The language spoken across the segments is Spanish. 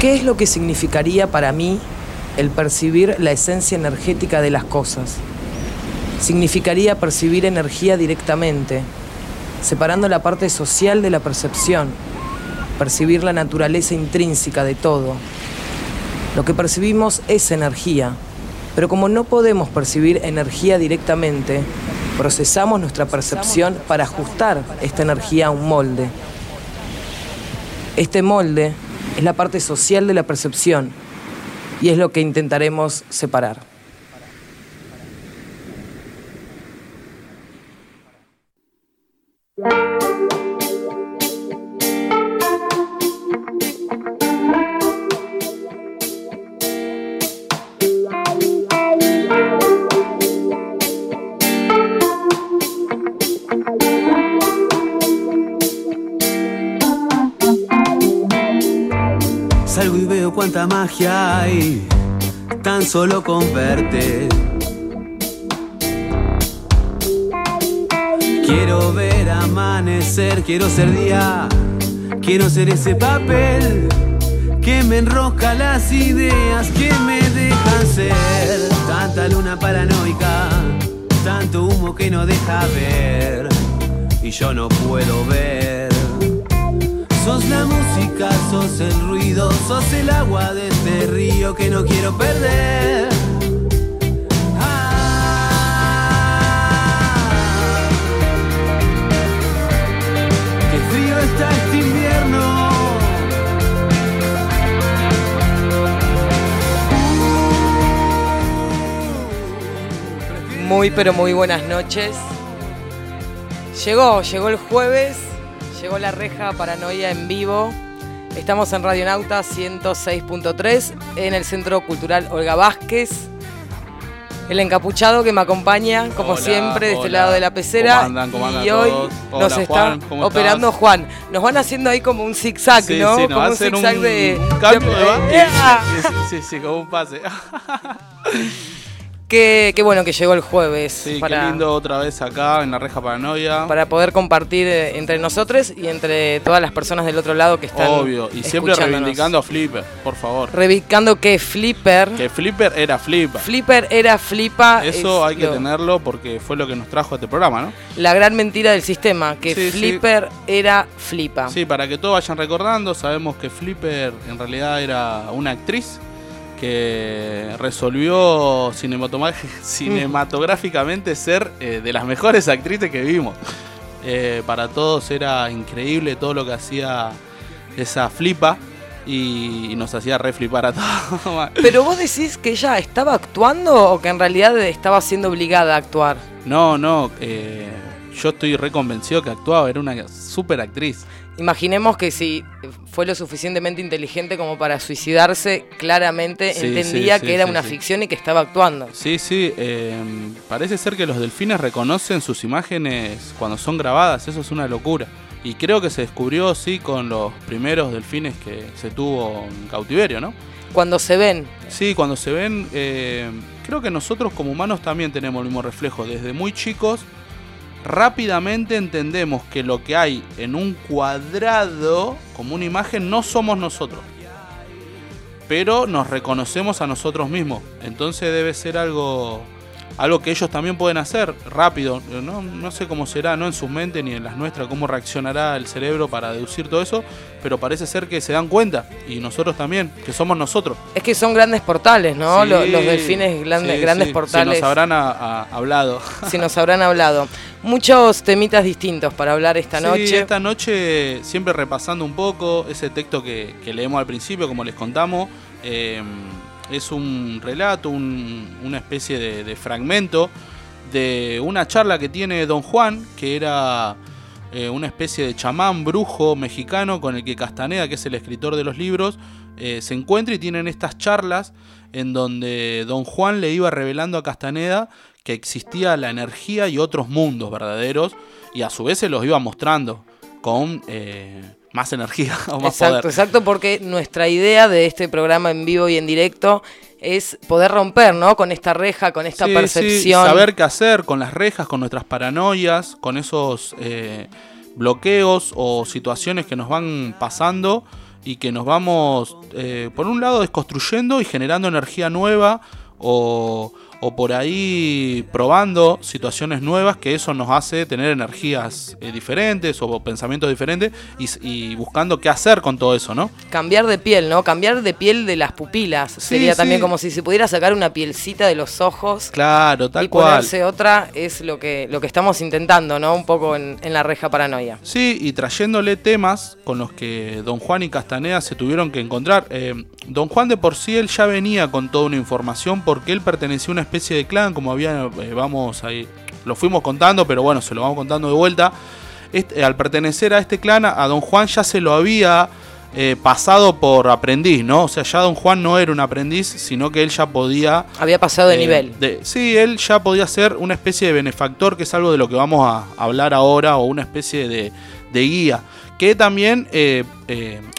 ¿Qué es lo que significaría para mí el percibir la esencia energética de las cosas? Significaría percibir energía directamente, separando la parte social de la percepción, percibir la naturaleza intrínseca de todo. Lo que percibimos es energía, pero como no podemos percibir energía directamente, procesamos nuestra percepción para ajustar esta energía a un molde. Este molde es la parte social de la percepción y es lo que intentaremos separar. Magia hay tan solo con verte. Quiero ver amanecer, quiero ser día, quiero ser ese papel que me enrosca las ideas que me dejan ser. Tanta luna paranoica, tanto humo que no deja ver y yo no puedo ver. Sos la música, sos el ruido, sos el agua de este río que no quiero perder. Ah, qué frío está este invierno. Muy pero muy buenas noches. Llegó, llegó el jueves Llegó la reja Paranoia en vivo. Estamos en Radio Nauta 106.3 en el Centro Cultural Olga Vázquez. El encapuchado que me acompaña, como siempre, de este lado de la pecera. y hoy nos está operando Juan. Nos van haciendo ahí como un zigzag, ¿no? como un zigzag de. cambio de, sí, sí, sí, como un pase. Qué, bueno que llegó el jueves. Sí, qué lindo otra vez acá en la Reja Paranoia. Para poder compartir eh, entre nosotros y entre todas las personas del otro lado que están. Obvio, y siempre reivindicando a Flipper, por favor. Reivindicando que Flipper. Que Flipper era Flipa. Flipper era Flipa. Eso hay que tenerlo porque fue lo que nos trajo a este programa, ¿no? La gran mentira del sistema, que Flipper era Flipa. Sí, para que todos vayan recordando, sabemos que Flipper en realidad era una actriz que resolvió cinematográficamente ser eh, de las mejores actrices que vimos. Eh, para todos era increíble todo lo que hacía esa flipa y, nos hacía reflipar a todos. Pero vos decís que ella estaba actuando o que en realidad estaba siendo obligada a actuar. No, no, eh, yo estoy reconvencido que actuaba, era una super actriz. Imaginemos que si fue lo suficientemente inteligente como para suicidarse, claramente entendía que era una ficción y que estaba actuando. Sí, sí, em, parece ser que los delfines reconocen sus imágenes cuando son grabadas, eso es una locura. Y creo que se descubrió, sí, con los primeros delfines que se tuvo en cautiverio, ¿no? Cuando se ven. Sí, cuando se ven, em, creo que nosotros como humanos también tenemos el mismo reflejo. Desde muy chicos rápidamente entendemos que lo que hay en un cuadrado, como una imagen, no somos nosotros. Pero nos reconocemos a nosotros mismos. Entonces debe ser algo algo que ellos también pueden hacer rápido. No, no sé cómo será, no en su mente ni en las nuestras, cómo reaccionará el cerebro para deducir todo eso, pero parece ser que se dan cuenta, y nosotros también, que somos nosotros. Es que son grandes portales, ¿no? los, delfines grandes, grandes portales. Si nos habrán hablado. Si nos habrán hablado. Muchos temitas distintos para hablar esta noche. esta noche siempre repasando un poco ese texto que, leemos al principio, como les contamos. Eh, es un relato, una especie de, fragmento de una charla que tiene Don Juan, que era eh, una especie de chamán brujo mexicano con el que Castaneda, que es el escritor de los libros, eh, se encuentra y tienen estas charlas en donde Don Juan le iba revelando a Castaneda que existía la energía y otros mundos verdaderos y a su vez se los iba mostrando con eh, más energía o más exacto, Exacto, porque nuestra idea de este programa en vivo y en directo es poder romper, ¿no? Con esta reja, con esta percepción. saber qué hacer con las rejas, con nuestras paranoias, con esos eh, bloqueos o situaciones que nos van pasando y que nos vamos, eh, por un lado, desconstruyendo y generando energía nueva o, o por ahí probando situaciones nuevas que eso nos hace tener energías eh, diferentes o pensamientos diferentes y, y, buscando qué hacer con todo eso, ¿no? Cambiar de piel, ¿no? Cambiar de piel de las pupilas. Sí, Sería sí. también como si se pudiera sacar una pielcita de los ojos Claro, tal y cual. ponerse otra es lo que, lo que estamos intentando, ¿no? Un poco en, en la reja paranoia. Sí, y trayéndole temas con los que Don Juan y Castaneda se tuvieron que encontrar. Eh, Don Juan de por sí él ya venía con toda una información porque él pertenecía a una especie de clan, como había, eh, vamos ahí, lo fuimos contando, pero bueno, se lo vamos contando de vuelta. Este, al pertenecer a este clan, a Don Juan ya se lo había eh, pasado por aprendiz, ¿no? O sea, ya Don Juan no era un aprendiz, sino que él ya podía Había pasado de eh, nivel. de- sí, él ya podía ser una especie de benefactor, que es algo de lo que vamos a hablar ahora, o una especie de, de guía. Que también eh,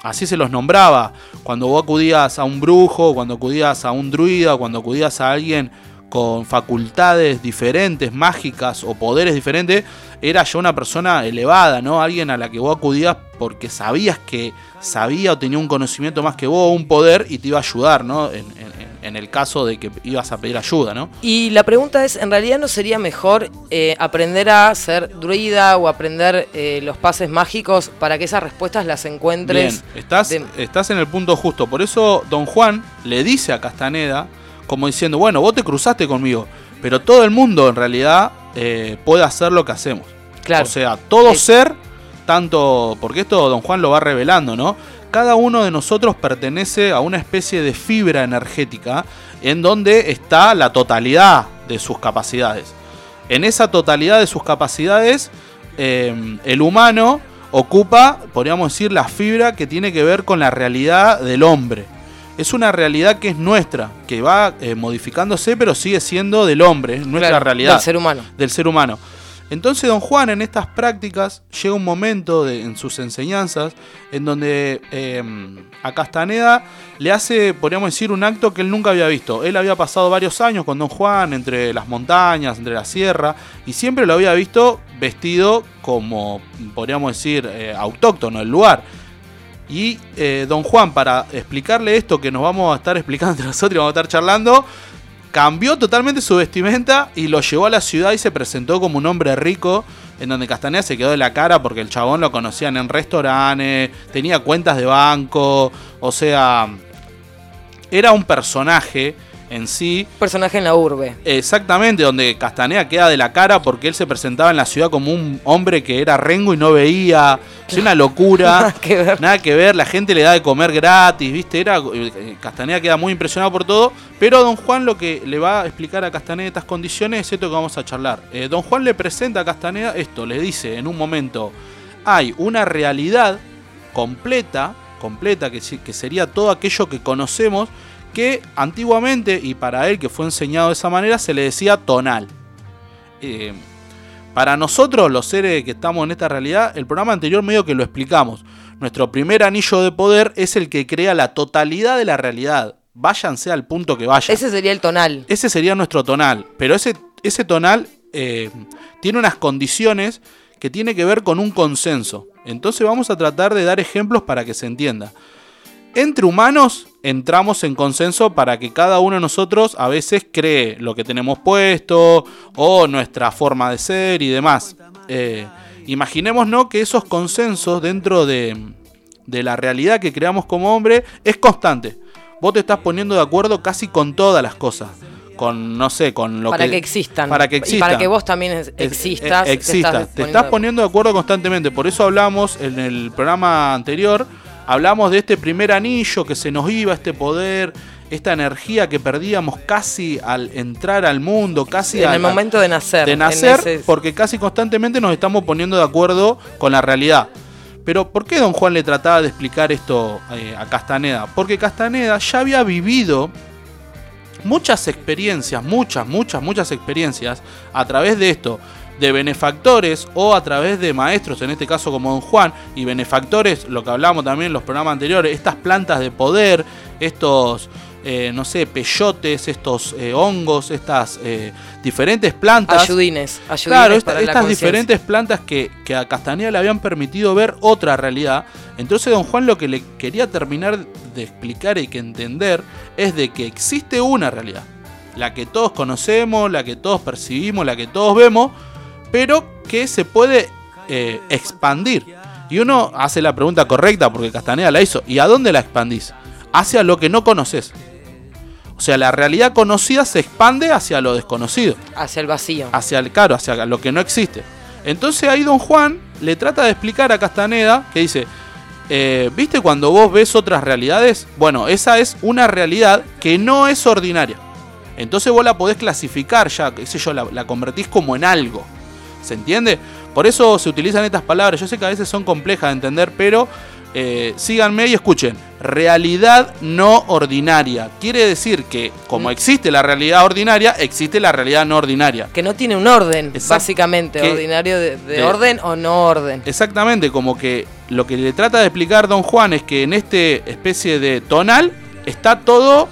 así se los nombraba. Cuando vos acudías a un brujo, cuando acudías a un druida, cuando acudías a alguien con facultades diferentes, mágicas o poderes diferentes, era ya una persona elevada, ¿no? Alguien a la que vos acudías porque sabías que sabía o tenía un conocimiento más que vos, un poder, y te iba a ayudar, ¿no? En, en- en el caso de que ibas a pedir ayuda, ¿no? Y la pregunta es, ¿en realidad no sería mejor eh, aprender a ser druida o aprender eh, los pases mágicos para que esas respuestas las encuentres? Bien, estás, de- estás en el punto justo. Por eso Don Juan le dice a Castaneda, como diciendo, bueno, vos te cruzaste conmigo, pero todo el mundo en realidad eh, puede hacer lo que hacemos. Claro. O sea, todo Es- ser, tanto, porque esto Don Juan lo va revelando, ¿no? Cada uno de nosotros pertenece a una especie de fibra energética en donde está la totalidad de sus capacidades. En esa totalidad de sus capacidades, eh, el humano ocupa, podríamos decir, la fibra que tiene que ver con la realidad del hombre. Es una realidad que es nuestra, que va eh, modificándose, pero sigue siendo del hombre, es nuestra Claro, realidad Del ser humano. del ser humano. Entonces don Juan en estas prácticas llega un momento de- en sus enseñanzas en donde eh, a Castaneda le hace, podríamos decir, un acto que él nunca había visto. Él había pasado varios años con don Juan entre las montañas, entre la sierra, y siempre lo había visto vestido como, podríamos decir, eh, autóctono del lugar. Y eh, don Juan, para explicarle esto que nos vamos a estar explicando entre nosotros y vamos a estar charlando, cambió totalmente su vestimenta y lo llevó a la ciudad y se presentó como un hombre rico, en donde Castaneda se quedó de la cara porque el chabón lo conocían en restaurantes, tenía cuentas de banco, o sea, era un personaje en sí Personaje en la urbe. Exactamente, donde Castaneda queda de la cara porque él se presentaba en la ciudad como un hombre que era rengo y no veía. Es una locura. Nada que ver. Nada que ver, la gente le da de comer gratis, ¿viste? Era, eh, Castaneda queda muy impresionado por todo. Pero Don Juan lo que le va a explicar a Castaneda estas condiciones es esto que vamos a charlar. Eh, Don Juan le presenta a Castaneda esto, le dice en un momento: hay una realidad completa, completa, que, sí- que sería todo aquello que conocemos, que antiguamente, y para él que fue enseñado de esa manera, se le decía tonal. Eh, para nosotros, los seres que estamos en esta realidad, el programa anterior medio que lo explicamos. Nuestro primer anillo de poder es el que crea la totalidad de la realidad. Váyanse al punto que vayan. Ese sería el tonal. Ese sería nuestro tonal. Pero ese, ese tonal eh, tiene unas condiciones que tiene que ver con un consenso. Entonces vamos a tratar de dar ejemplos para que se entienda. Entre humanos entramos en consenso para que cada uno de nosotros a veces cree lo que tenemos puesto o nuestra forma de ser y demás. Eh, imaginémonos que esos consensos dentro de, de la realidad que creamos como hombre es constante. Vos te estás poniendo de acuerdo casi con todas las cosas. Con, no sé, con lo para que, que... existan. para que Y existan. para que vos también existas. eh, existas. Te estás poniendo de acuerdo constantemente. Por eso hablamos en el programa anterior, hablamos de este primer anillo que se nos iba, este poder, esta energía que perdíamos casi al entrar al mundo, casi en al- el momento de nacer. de nacer, ese- porque casi constantemente nos estamos poniendo de acuerdo con la realidad. Pero ¿por qué don Juan le trataba de explicar esto eh, a Castaneda? Porque Castaneda ya había vivido muchas experiencias, muchas, muchas, muchas experiencias a través de esto, de benefactores o a través de maestros, en este caso como don Juan, y benefactores, lo que hablamos también en los programas anteriores, estas plantas de poder, estos eh, no sé, peyotes, estos eh, hongos, estas eh, diferentes plantas. Ayudines, ayudines Claro, esta- para la estas diferentes plantas que, que a Castaneda le habían permitido ver otra realidad. Entonces don Juan lo que le quería terminar de explicar y que entender es de que existe una realidad. La que todos conocemos, la que todos percibimos, la que todos vemos, pero que se puede eh, expandir. Y uno hace la pregunta correcta porque Castaneda la hizo. ¿Y a dónde la expandís? Hacia lo que no conoces. O sea, la realidad conocida se expande hacia lo desconocido Hacia el vacío. hacia el caro, hacia lo que no existe. Entonces ahí don Juan le trata de explicar a Castaneda que dice, eh, ¿viste cuando vos ves otras realidades? Bueno, esa es una realidad que no es ordinaria. Entonces vos la podés clasificar ya, qué sé yo, la, la convertís como en algo. ¿Se entiende? Por eso se utilizan estas palabras. Yo sé que a veces son complejas de entender, pero eh, síganme y escuchen. Realidad no ordinaria. Quiere decir que como existe la realidad ordinaria, existe la realidad no ordinaria. Que no tiene un orden, Exacto. básicamente. Que- ordinario de, de de- orden o no orden. Exactamente, como que lo que le trata de explicar Don Juan es que en este especie de tonal está todo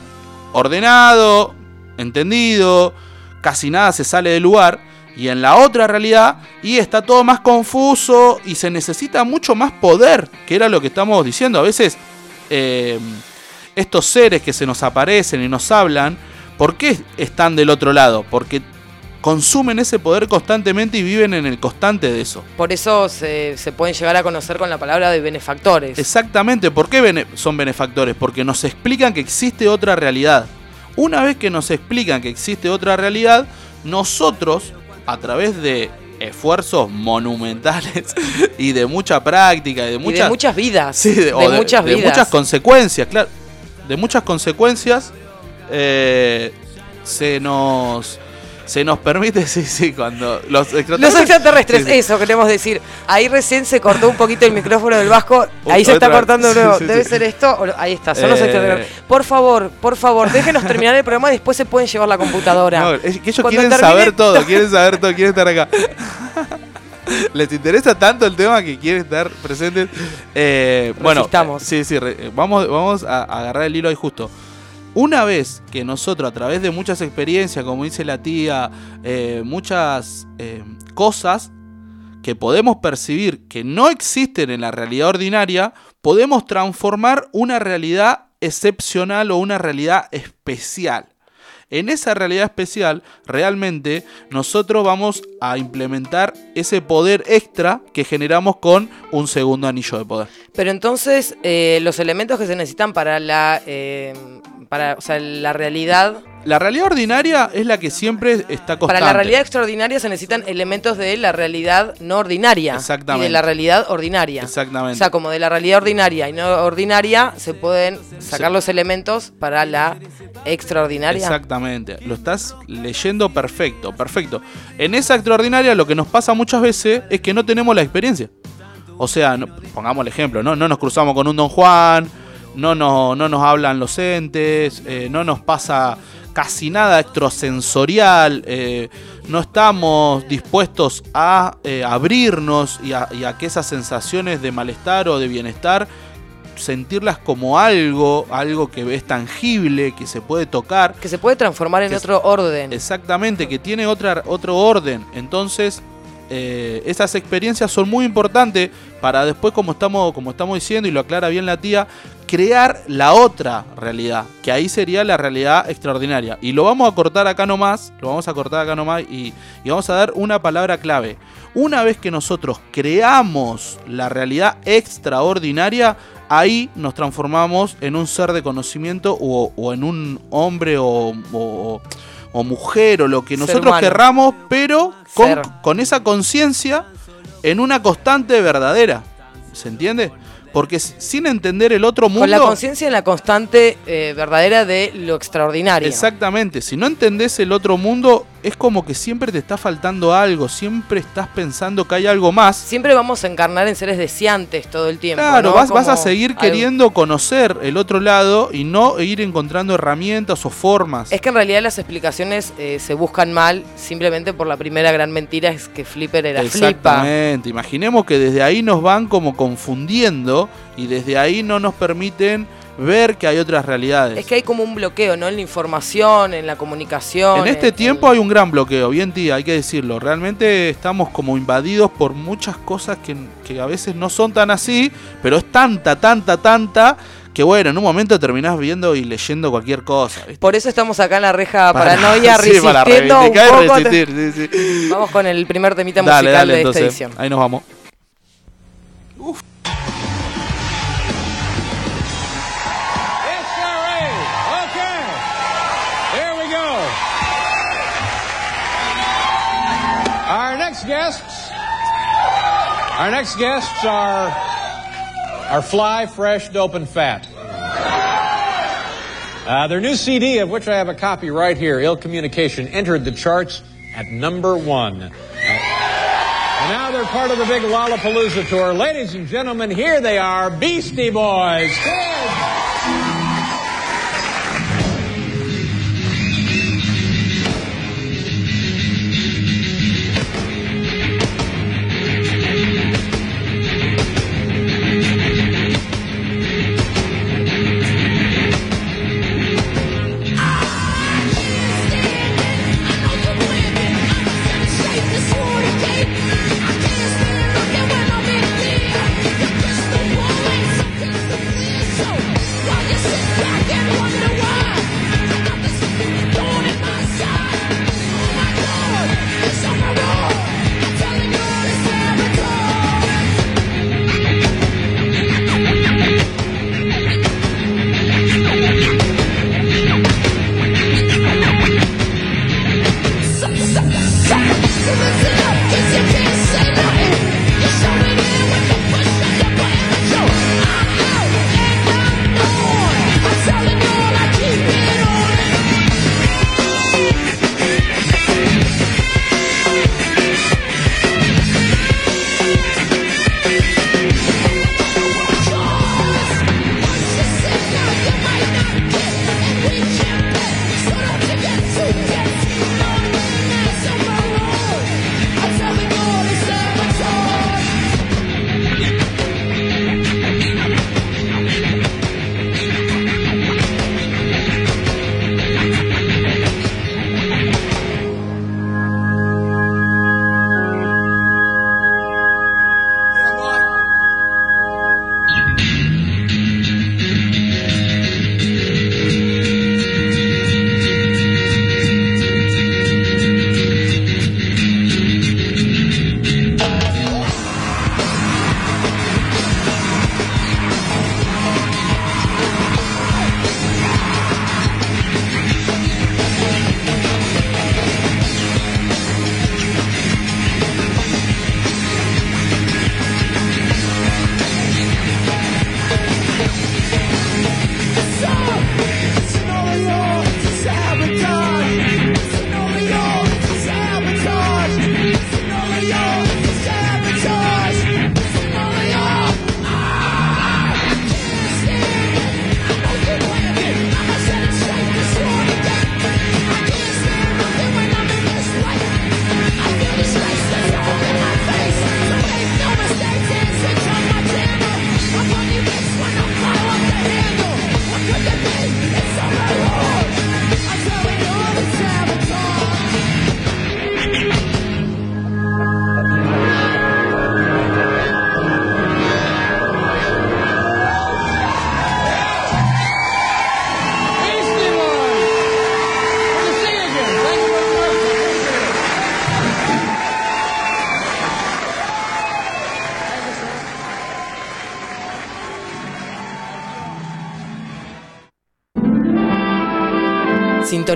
ordenado, entendido, casi nada se sale del lugar. Y en la otra realidad, y está todo más confuso y se necesita mucho más poder, que era lo que estamos diciendo. A veces eh, estos seres que se nos aparecen y nos hablan, ¿por qué están del otro lado? Porque consumen ese poder constantemente y viven en el constante de eso. Por eso se, se pueden llegar a conocer con la palabra de benefactores. Exactamente, ¿por qué bene- son benefactores? Porque nos explican que existe otra realidad. Una vez que nos explican que existe otra realidad, nosotros, a través de esfuerzos monumentales y de mucha práctica y de y muchas, de muchas vidas. Sí, de, o de- muchas de vidas. muchas consecuencias, claro. De muchas consecuencias eh, se nos se nos permite, sí, sí, cuando los extraterrestres, Los extraterrestres, Sí, sí. eso queremos decir. Ahí recién se cortó un poquito el micrófono del Vasco. Ahí se está cortando nuevo. sí, Debe ser esto. Ahí está, son los Eh. extraterrestres. Por favor, por favor, déjenos terminar el programa y después se pueden llevar la computadora. No, es que ellos Cuando quieren termine- saber todo, quieren saber todo, quieren estar acá. Les interesa tanto el tema que quieren estar presentes. Eh, bueno, Resistamos. sí, sí, eh, vamos, vamos a agarrar el hilo ahí justo. Una vez que nosotros, a través de muchas experiencias, como dice la tía, eh, muchas eh, cosas que podemos percibir que no existen en la realidad ordinaria, podemos transformar una realidad excepcional o una realidad especial. En esa realidad especial, realmente nosotros vamos a implementar ese poder extra que generamos con un segundo anillo de poder. Pero entonces, eh, los elementos que se necesitan para la, eh, para, o sea, la realidad, La realidad ordinaria es la que siempre está constante. para la realidad extraordinaria se necesitan elementos de la realidad no ordinaria. Exactamente. Y de la realidad ordinaria. Exactamente. O sea, como de la realidad ordinaria y no ordinaria, se pueden sacar Sí. los elementos para la extraordinaria. Exactamente, lo estás leyendo perfecto, perfecto. En esa extraordinaria lo que nos pasa muchas veces es que no tenemos la experiencia. O sea, no- pongamos el ejemplo, ¿no? no nos cruzamos con un Don Juan, no, no, no nos hablan los entes, eh, no nos pasa casi nada extrasensorial, eh, no estamos dispuestos a eh, abrirnos y a, y a que esas sensaciones de malestar o de bienestar sentirlas como algo, algo que es tangible, que se puede tocar. Que se puede transformar en otro orden. Exactamente, que tiene otra, otro orden. Entonces, eh, esas experiencias son muy importantes para después, como estamos, como estamos diciendo y lo aclara bien la tía, crear la otra realidad, que ahí sería la realidad extraordinaria. Y lo vamos a cortar acá nomás, lo vamos a cortar acá nomás y, y vamos a dar una palabra clave. Una vez que nosotros creamos la realidad extraordinaria, ahí nos transformamos en un ser de conocimiento o, o en un hombre o, o- o mujer o lo que nosotros querramos, pero con, con esa conciencia en una constante verdadera. ¿Se entiende? Porque sin entender el otro mundo... Con la conciencia en la constante eh, verdadera de lo extraordinario. Exactamente, si no entendés el otro mundo, es como que siempre te está faltando algo, siempre estás pensando que hay algo más. Siempre vamos a encarnar en seres deseantes todo el tiempo. Claro, ¿no? vas, vas a seguir algo- queriendo conocer el otro lado y no ir encontrando herramientas o formas. Es que en realidad las explicaciones eh, se buscan mal simplemente por la primera gran mentira es que Flipper era flipa. Exactamente, imaginemos que desde ahí nos van como confundiendo y desde ahí no nos permiten ver que hay otras realidades. Es que hay como un bloqueo, ¿no? En la información, en la comunicación. En este tiempo hay un gran bloqueo, bien tía, hay que decirlo. Realmente estamos como invadidos por muchas cosas que, que a veces no son tan así, pero es tanta, tanta, tanta que bueno, en un momento terminás viendo y leyendo cualquier cosa. Por eso estamos acá en la reja paranoia resistiendo un poco. Vamos con el primer temita musical de esta edición. Ahí nos vamos. Our next guests, our next guests are are fly, fresh, dope, and fat. Uh, their new CD, of which I have a copy right here, Ill Communication, entered the charts at number one. Uh, and now they're part of the big Lollapalooza tour. Ladies and gentlemen, here they are, Beastie Boys. Kids.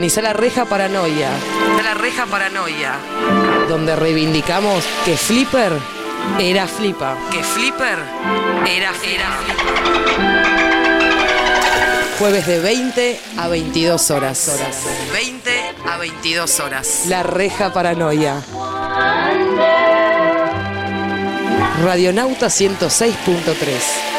Sintoniza la reja paranoia. La reja paranoia. Donde reivindicamos que Flipper era flipa. Que Flipper era, era Jueves de 20 a 22 horas. horas. 20 a 22 horas. La reja paranoia. Radionauta 106.3.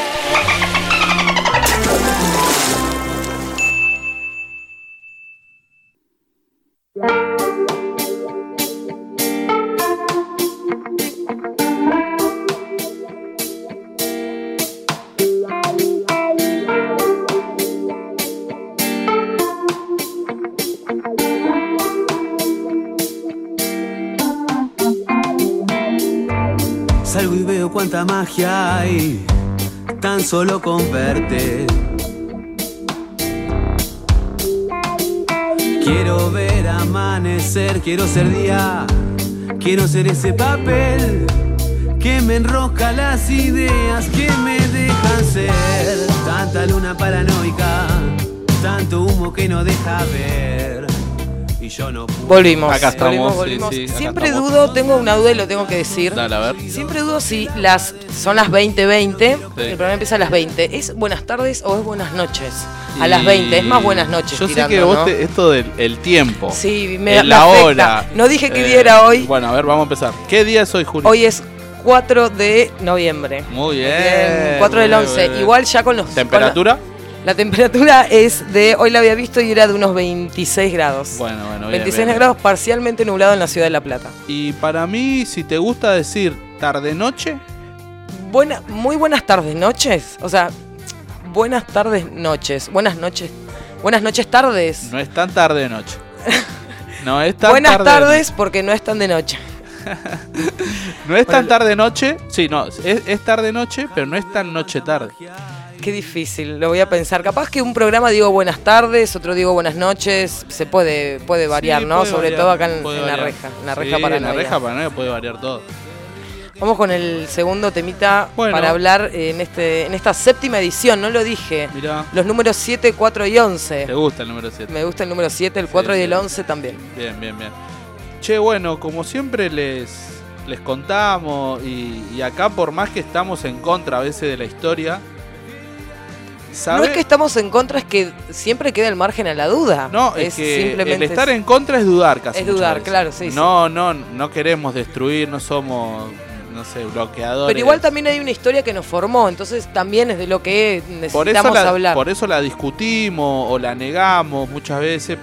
magia hay, tan solo con verte. Quiero ver amanecer, quiero ser día, quiero ser ese papel que me enrosca las ideas, que me dejan ser. Tanta luna paranoica, tanto humo que no deja ver. Yo no pude. Volvimos. Acá estamos, volvimos, sí, volvimos. sí, acá Siempre estamos. dudo, tengo una duda y lo tengo que decir. Dale, a ver. Siempre dudo si las son las 20:20, el Sí. programa empieza a las 20. ¿Es buenas tardes o es buenas noches? A las 20, es más buenas noches Yo sé tirando, que vos ¿no? te- esto del el tiempo. Sí, me, me la afecta. hora. No dije que eh, viera hoy. Bueno, a ver, vamos a empezar. ¿Qué día es hoy, Julio? Hoy es 4 de noviembre. Muy bien. Bien, 4 del muy 11. bien. Igual ya con los con ¿Temperatura? La, temperatura es de hoy la había visto y era de unos 26 grados. Bueno, bueno, bien, 26 bien, bien. grados parcialmente nublado en la ciudad de La Plata. Y para mí, si te gusta decir tarde-noche, Buena, muy buenas tardes, noches. O sea, buenas tardes, noches. Buenas noches. Buenas noches, tardes. no es tan tarde-noche. No es tan buenas tarde tardes porque no están de noche. No es tan Bueno, tarde-noche. Sí, no, es, es tarde-noche, pero no es tan noche-tarde. Qué difícil, lo voy a pensar. Capaz que un programa digo buenas tardes, otro digo buenas noches. Se puede, puede variar, Sí, ¿no? puede Sobre variar, todo acá en, en la reja. En la Sí, reja En paranoia. la reja paranoia puede variar todo. Vamos con el segundo temita Bueno. para hablar en, este, en esta séptima edición, no lo dije. Mirá, Los números 7, 4 y 11. te gusta el número 7. Me gusta el número 7, el 4 Sí, y el sí. 11 también. Bien, bien, bien. Che, bueno, como siempre les, les contamos, y, y acá por más que estamos en contra a veces de la historia, No es que estamos en contra, es que siempre queda el margen a la duda. No, es, que el simplemente estar es- en contra es dudar casi. Es dudar, veces. claro, sí, sí. No, no, no queremos destruir, no somos, no sé, bloqueadores. Pero igual también hay una historia que nos formó, entonces también es de lo que por eso, necesitamos la, hablar. por eso la discutimos o la negamos muchas veces.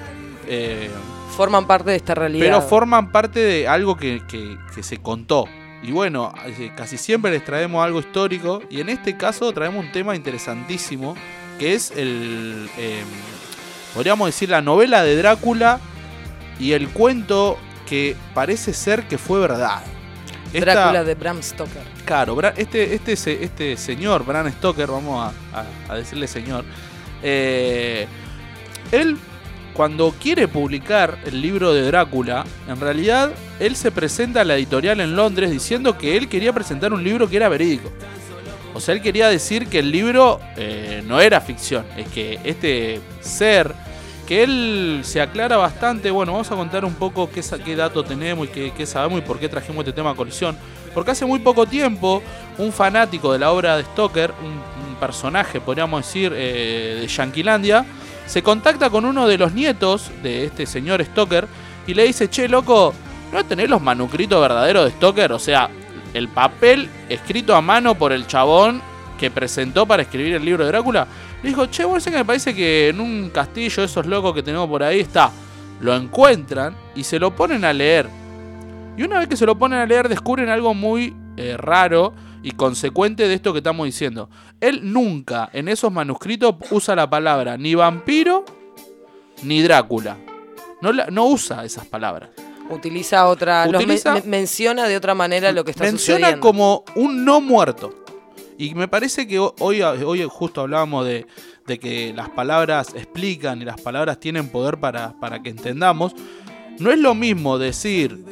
eh, Forman parte de esta realidad. pero forman parte de algo que, que- que se contó. Y bueno, eh, casi siempre les traemos algo histórico y en este caso traemos un tema interesantísimo que es el, eh, podríamos decir, la novela de Drácula y el cuento que parece ser que fue verdad. Esta- Drácula de Bram Stoker. Claro, este, este, este señor, Bram Stoker, vamos a, a- a decirle señor, eh, él cuando quiere publicar el libro de Drácula, en realidad él se presenta a la editorial en Londres diciendo que él quería presentar un libro que era verídico. O sea, él quería decir que el libro eh, no era ficción, es que este ser, que él se aclara bastante, bueno, vamos a contar un poco qué, qué dato tenemos y qué, sabemos y por qué trajimos este tema a colisión. Porque hace muy poco tiempo, un fanático de la obra de Stoker, un, un personaje, podríamos decir, eh, de Yanquilandia, se contacta con uno de los nietos de este señor Stoker y le dice, che, loco, ¿no tenés los manuscritos verdaderos de Stoker? O sea, el papel escrito a mano por el chabón que presentó para escribir el libro de Drácula. Le dijo, che, sé que me parece que en un castillo esos locos que tenemos por ahí está. Lo encuentran y se lo ponen a leer. Y una vez que se lo ponen a leer descubren algo muy eh, raro y consecuente de esto que estamos diciendo. Él nunca en esos manuscritos usa la palabra ni vampiro ni Drácula. No, la- no usa esas palabras. Utiliza otra. los menciona de otra manera lo que está menciona sucediendo. como un no muerto. Y me parece que ho- hoy, hoy justo hablábamos de, de que las palabras explican y las palabras tienen poder para, para que entendamos. No es lo mismo decir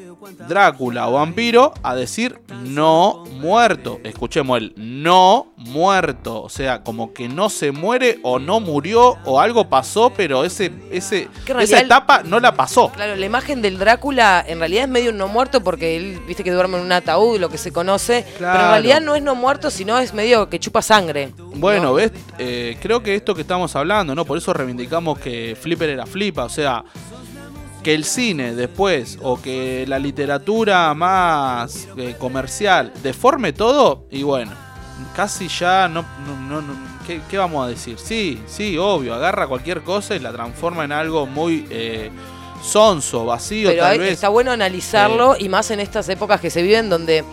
Drácula o vampiro a decir no muerto. Escuchemos el no muerto. O sea, como que no se muere o no murió o algo pasó, pero ese, ese, esa etapa no la pasó. Claro, la imagen del Drácula en realidad es medio un no muerto porque él, viste que duerme en un ataúd, lo que se conoce. Pero en realidad no es no muerto, sino es medio que chupa sangre. Bueno, ¿no? ves, Eh, creo que esto que estamos hablando, ¿no? Por eso reivindicamos que Flipper era flipa, o sea, que el cine después o que la literatura más eh, comercial deforme todo y bueno, casi ya no, no, no- no- ¿qué, qué vamos a decir? Sí, sí, obvio, agarra cualquier cosa y la transforma en algo muy eh, sonso, vacío Pero tal hay- vez. está bueno analizarlo y más en estas épocas que se viven donde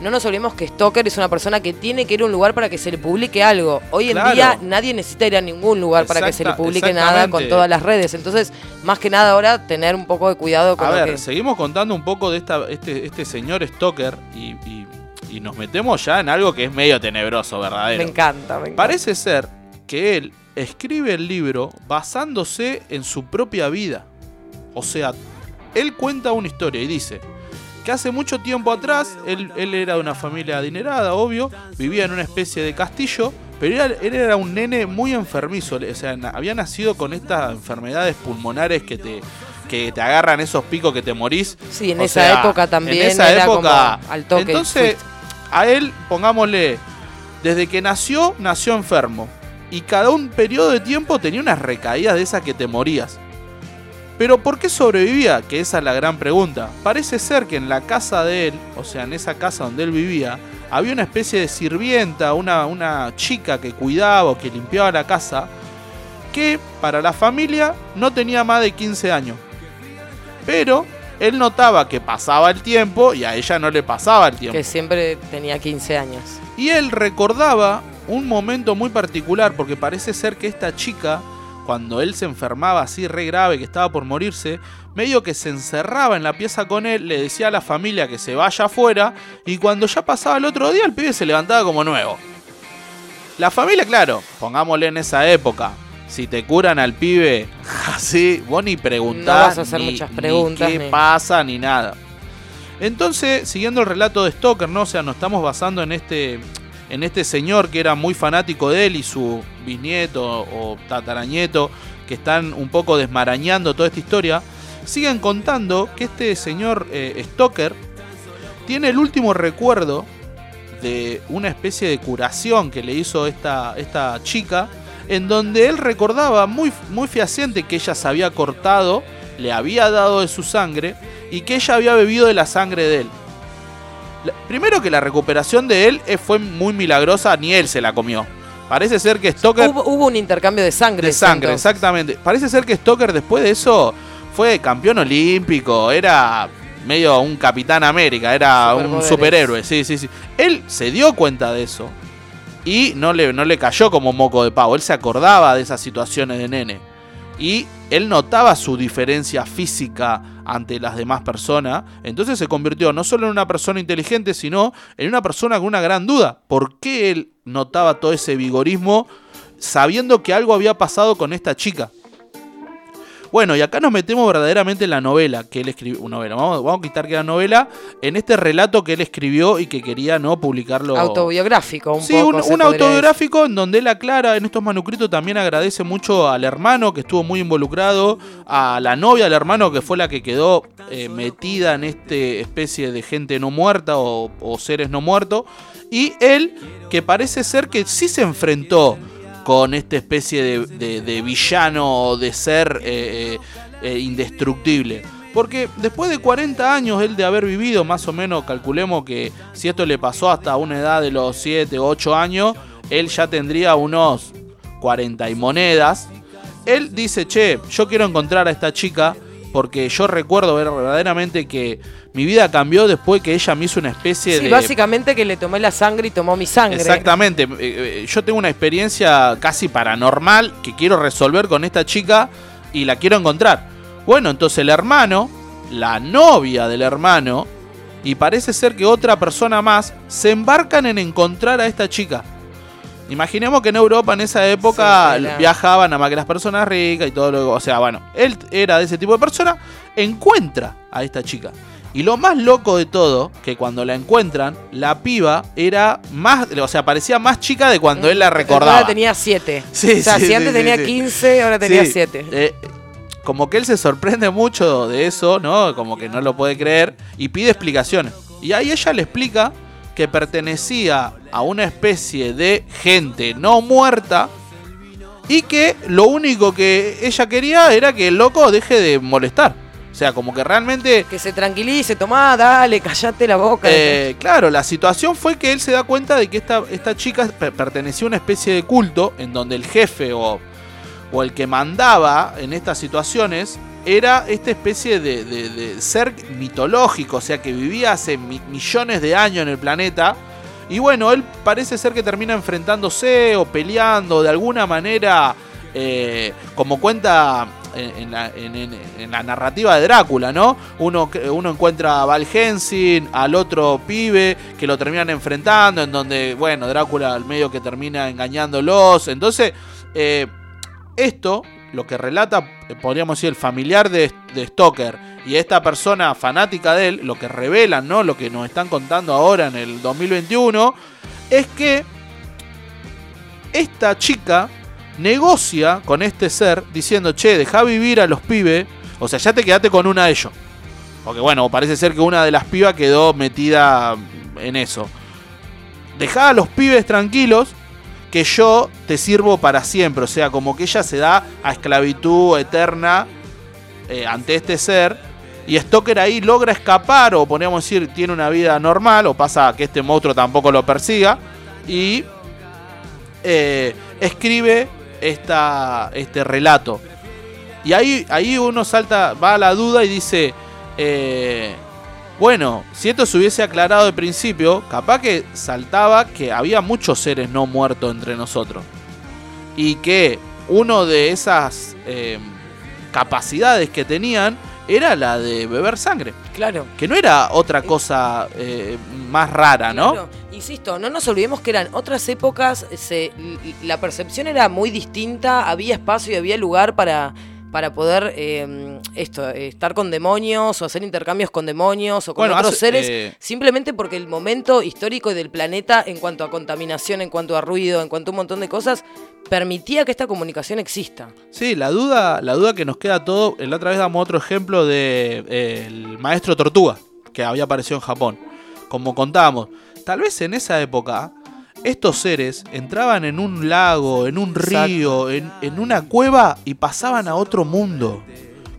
no nos olvidemos que Stoker es una persona que tiene que ir a un lugar para que se le publique algo. Hoy en Claro. día nadie necesita ir a ningún lugar para que se le publique nada con todas las redes. Entonces, más que nada ahora tener un poco de cuidado con A lo ver, que... seguimos contando un poco de esta, este, este señor Stoker y, y- y nos metemos ya en algo que es medio tenebroso, verdadero. Me encanta, me encanta. Parece ser que él escribe el libro basándose en su propia vida. O sea, él cuenta una historia y dice que hace mucho tiempo atrás, él, él era de una familia adinerada, obvio, vivía en una especie de castillo, pero él, él era un nene muy enfermizo, o sea, había nacido con estas enfermedades pulmonares que te, que te agarran esos picos que te morís. Sí, en O esa sea, época también En esa era época. como al toque. Entonces, a él, pongámosle, desde que nació, nació enfermo. Y cada un periodo de tiempo tenía unas recaídas de esas que te morías. Pero ¿por qué sobrevivía? Que esa es la gran pregunta. Parece ser que en la casa de él, o sea, en esa casa donde él vivía, había una especie de sirvienta, una, una chica que cuidaba o que limpiaba la casa, que para la familia no tenía más de 15 años. Pero él notaba que pasaba el tiempo y a ella no le pasaba el tiempo. que siempre tenía 15 años. Y él recordaba un momento muy particular porque parece ser que esta chica, cuando él se enfermaba así re grave, que estaba por morirse, medio que se encerraba en la pieza con él, le decía a la familia que se vaya afuera y cuando ya pasaba el otro día el pibe se levantaba como nuevo. La familia, claro, pongámosle en esa época. Si te curan al pibe así, vos ni preguntás. No vas a hacer ni- muchas ni preguntas, qué ni- pasa ni nada. Entonces, siguiendo el relato de Stoker, ¿no? O sea, nos estamos basando en este, en este señor que era muy fanático de él y su bisnieto o tataranieto, que están un poco desmarañando toda esta historia. Siguen contando que este señor eh, Stoker tiene el último recuerdo de una especie de curación que le hizo esta, esta chica, en donde él recordaba muy, muy fehaciente que ella se había cortado, le había dado de su sangre y que ella había bebido de la sangre de él. Primero que la recuperación de él eh, fue muy milagrosa, ni él se la comió. Parece ser que Stoker... Hubo, hubo un intercambio de sangre. De sangre, entonces. exactamente. Parece ser que Stoker después de eso fue campeón olímpico, era medio un capitán América, era un superhéroe, sí, sí, sí. Él se dio cuenta de eso y no le, no le cayó como moco de pavo, él se acordaba de esas situaciones de nene. Y él notaba su diferencia física ante las demás personas, entonces se convirtió no solo en una persona inteligente, sino en una persona con una gran duda. ¿Por qué él notaba todo ese vigorismo sabiendo que algo había pasado con esta chica? Bueno, y acá nos metemos verdaderamente en la novela que él escribió. Una novela, vamos, vamos a quitar que era novela. En este relato que él escribió y que quería no publicarlo. Autobiográfico, un Sí, poco. un, se un autobiográfico en donde él aclara, en estos manuscritos también agradece mucho al hermano que estuvo muy involucrado, a la novia del hermano que fue la que quedó eh, metida en este especie de gente no muerta o, o seres no muertos, y él que parece ser que sí se enfrentó con esta especie de, de- villano o de ser eh, eh, eh, indestructible. Porque después de 40 años él de haber vivido, más o menos calculemos que si esto le pasó hasta una edad de los 7 o 8 años, él ya tendría unos 40 y monedas. Él dice, che, yo quiero encontrar a esta chica porque yo recuerdo verdaderamente que mi vida cambió después que ella me hizo una especie Sí, de... básicamente que le tomé la sangre y tomó mi sangre. Exactamente. Eh, eh, Yo tengo una experiencia casi paranormal que quiero resolver con esta chica y la quiero encontrar. Bueno, entonces el hermano, la novia del hermano, y parece ser que otra persona más, se embarcan en encontrar a esta chica. Imaginemos que en Europa en esa época Sí, viajaban a más que las personas ricas y todo lo O sea, bueno, él era de ese tipo de persona, encuentra a esta chica. Y lo más loco de todo, que cuando la encuentran, la piba era más, o sea, parecía más chica de cuando él la recordaba. Ahora tenía 7. Sí, o sea, sí, si antes sí, tenía sí. 15, ahora tenía Sí, 7. eh, como que él se sorprende mucho de eso, ¿no? Como que no lo puede creer y pide explicaciones. Y ahí ella le explica que pertenecía a una especie de gente no muerta y que lo único que ella quería era que el loco deje de molestar. O sea, como que realmente Que se tranquilice, tomá, dale, callate la boca. eh, claro, la situación fue que él se da cuenta de que esta, esta chica per- pertenecía a una especie de culto en donde el jefe o, o el que mandaba en estas situaciones era esta especie de, de- ser mitológico, o sea, que vivía hace mi- millones de años en el planeta. Y bueno, él parece ser que termina enfrentándose o peleando de alguna manera, eh, como cuenta en, la, narrativa de Drácula, ¿no? Uno, uno encuentra a Val Helsing, al otro pibe, que lo terminan enfrentando, en donde, bueno, Drácula al medio que termina engañándolos. Entonces, eh, esto, lo que relata, eh, podríamos decir, el familiar de, Stoker y esta persona fanática de él, lo que revelan, ¿no? Lo que nos están contando ahora en el 2021, es que esta chica negocia con este ser diciendo, che, deja vivir a los pibes, o sea, ya te quedaste con una de ellos. Porque bueno, parece ser que una de las pibas quedó metida en eso. Deja a los pibes tranquilos, que yo te sirvo para siempre. O sea, como que ella se da a esclavitud eterna eh, ante este ser. Y Stoker ahí logra escapar, o podríamos decir, tiene una vida normal, o pasa que este monstruo tampoco lo persiga. Y eh, escribe esta, este relato. Y ahí, ahí uno salta, va a la duda y dice, eh, bueno, si esto se hubiese aclarado de principio, capaz que saltaba que había muchos seres no muertos entre nosotros. Y que uno de esas eh, capacidades que tenían era la de beber sangre. Claro. Que no era otra cosa eh, más rara, ¿no? Insisto, no nos olvidemos que eran otras épocas, se, la percepción era muy distinta, había espacio y había lugar para, para poder em, esto, estar con demonios o hacer intercambios con demonios o con otros seres, eh, simplemente porque el momento histórico del planeta en cuanto a contaminación, en cuanto a ruido, en cuanto a un montón de cosas, permitía que esta comunicación exista. Sí, la duda, la duda que nos queda todo, la otra vez damos otro ejemplo de eh, el maestro Tortuga, que había aparecido en Japón. Como contábamos, Tal vez en esa época estos seres entraban en un lago, en un río, en, una cueva y pasaban a otro mundo.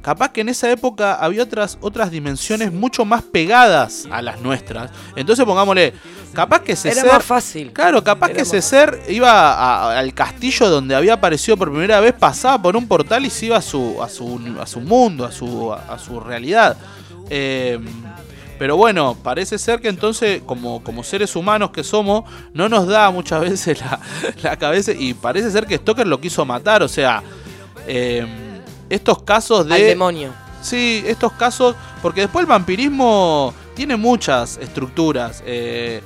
Capaz que en esa época había otras, otras dimensiones mucho más pegadas a las nuestras. Entonces pongámosle, capaz que ese Era ser... Más fácil. Claro, capaz que ese ser iba al castillo donde había aparecido por primera vez, pasaba por un portal y se iba a su, a su, a su mundo, a su, a su realidad. Eh, pero bueno, parece ser que entonces, como, como seres humanos que somos, no nos da muchas veces la, cabeza y parece ser que Stoker lo quiso matar. O sea, em, estos casos de... Al demonio. Sí, estos casos, porque después el vampirismo tiene muchas estructuras. Eh,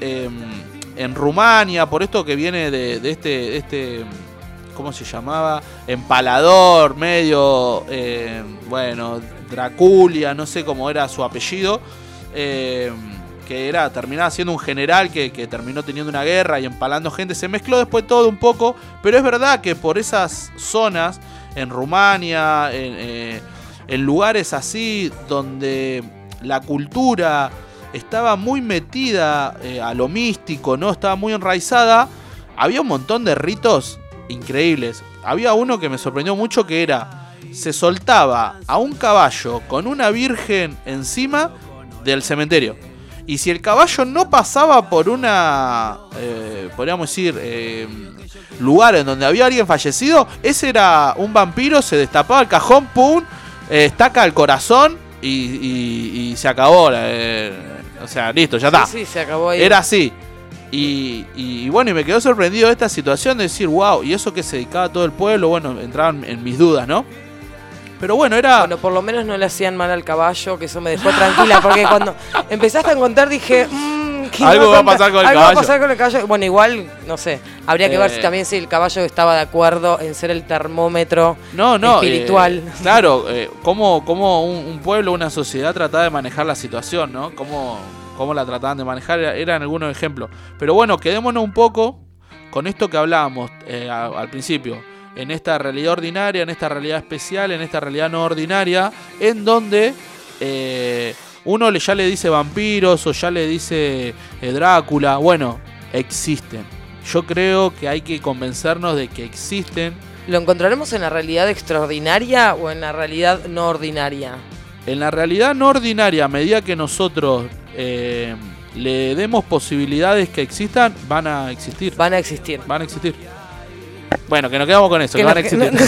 em, en Rumania, por esto que viene de, este, este, ¿cómo se llamaba? Empalador, medio, eh, bueno, Draculia, no sé cómo era su apellido, eh, que era terminaba siendo un general que, terminó teniendo una guerra y empalando gente. Se mezcló después todo un poco, pero es verdad que por esas zonas, en Rumania, en, eh, lugares así donde la cultura estaba muy metida eh, a lo místico, ¿no? Estaba muy enraizada. Había un montón de ritos increíbles. Había uno que me sorprendió mucho que era se soltaba a un caballo con una virgen encima del cementerio. Y si el caballo no pasaba por una, eh, podríamos decir, eh, lugar en donde había alguien fallecido, ese era un vampiro, se destapaba el cajón, pum, eh, estaca el corazón y, se acabó. o sea, listo, ya está. Sí, se acabó ahí. Era así. Y, bueno, y me quedó sorprendido esta situación de decir, wow, y eso que se dedicaba todo el pueblo, bueno, entraban en mis dudas, ¿no? Pero bueno, era. Bueno, por lo menos no le hacían mal al caballo, que eso me dejó tranquila, porque cuando empezaste a contar dije. Mm, algo va a pasar con el algo caballo. va a pasar con el caballo. Bueno, igual, no sé. Habría que ver si eh. también si el caballo estaba de acuerdo en ser el termómetro no, no, espiritual. Eh, claro, eh, cómo, un, pueblo, una sociedad trataba de manejar la situación, ¿no? Cómo, cómo la trataban de manejar, eran algunos ejemplos. Pero bueno, quedémonos un poco con esto que hablábamos al principio en esta realidad ordinaria, en esta realidad especial, en esta realidad no ordinaria, en donde eh, uno ya le dice vampiros o ya le dice eh, Drácula, bueno, existen. Yo creo que hay que convencernos de que existen. ¿Lo encontraremos en la realidad extraordinaria o en la realidad no ordinaria? En la realidad no ordinaria, a medida que nosotros eh, le demos posibilidades que existan, van a existir. Van a existir. Van a existir. Bueno, que nos quedamos con eso, que, van a existir.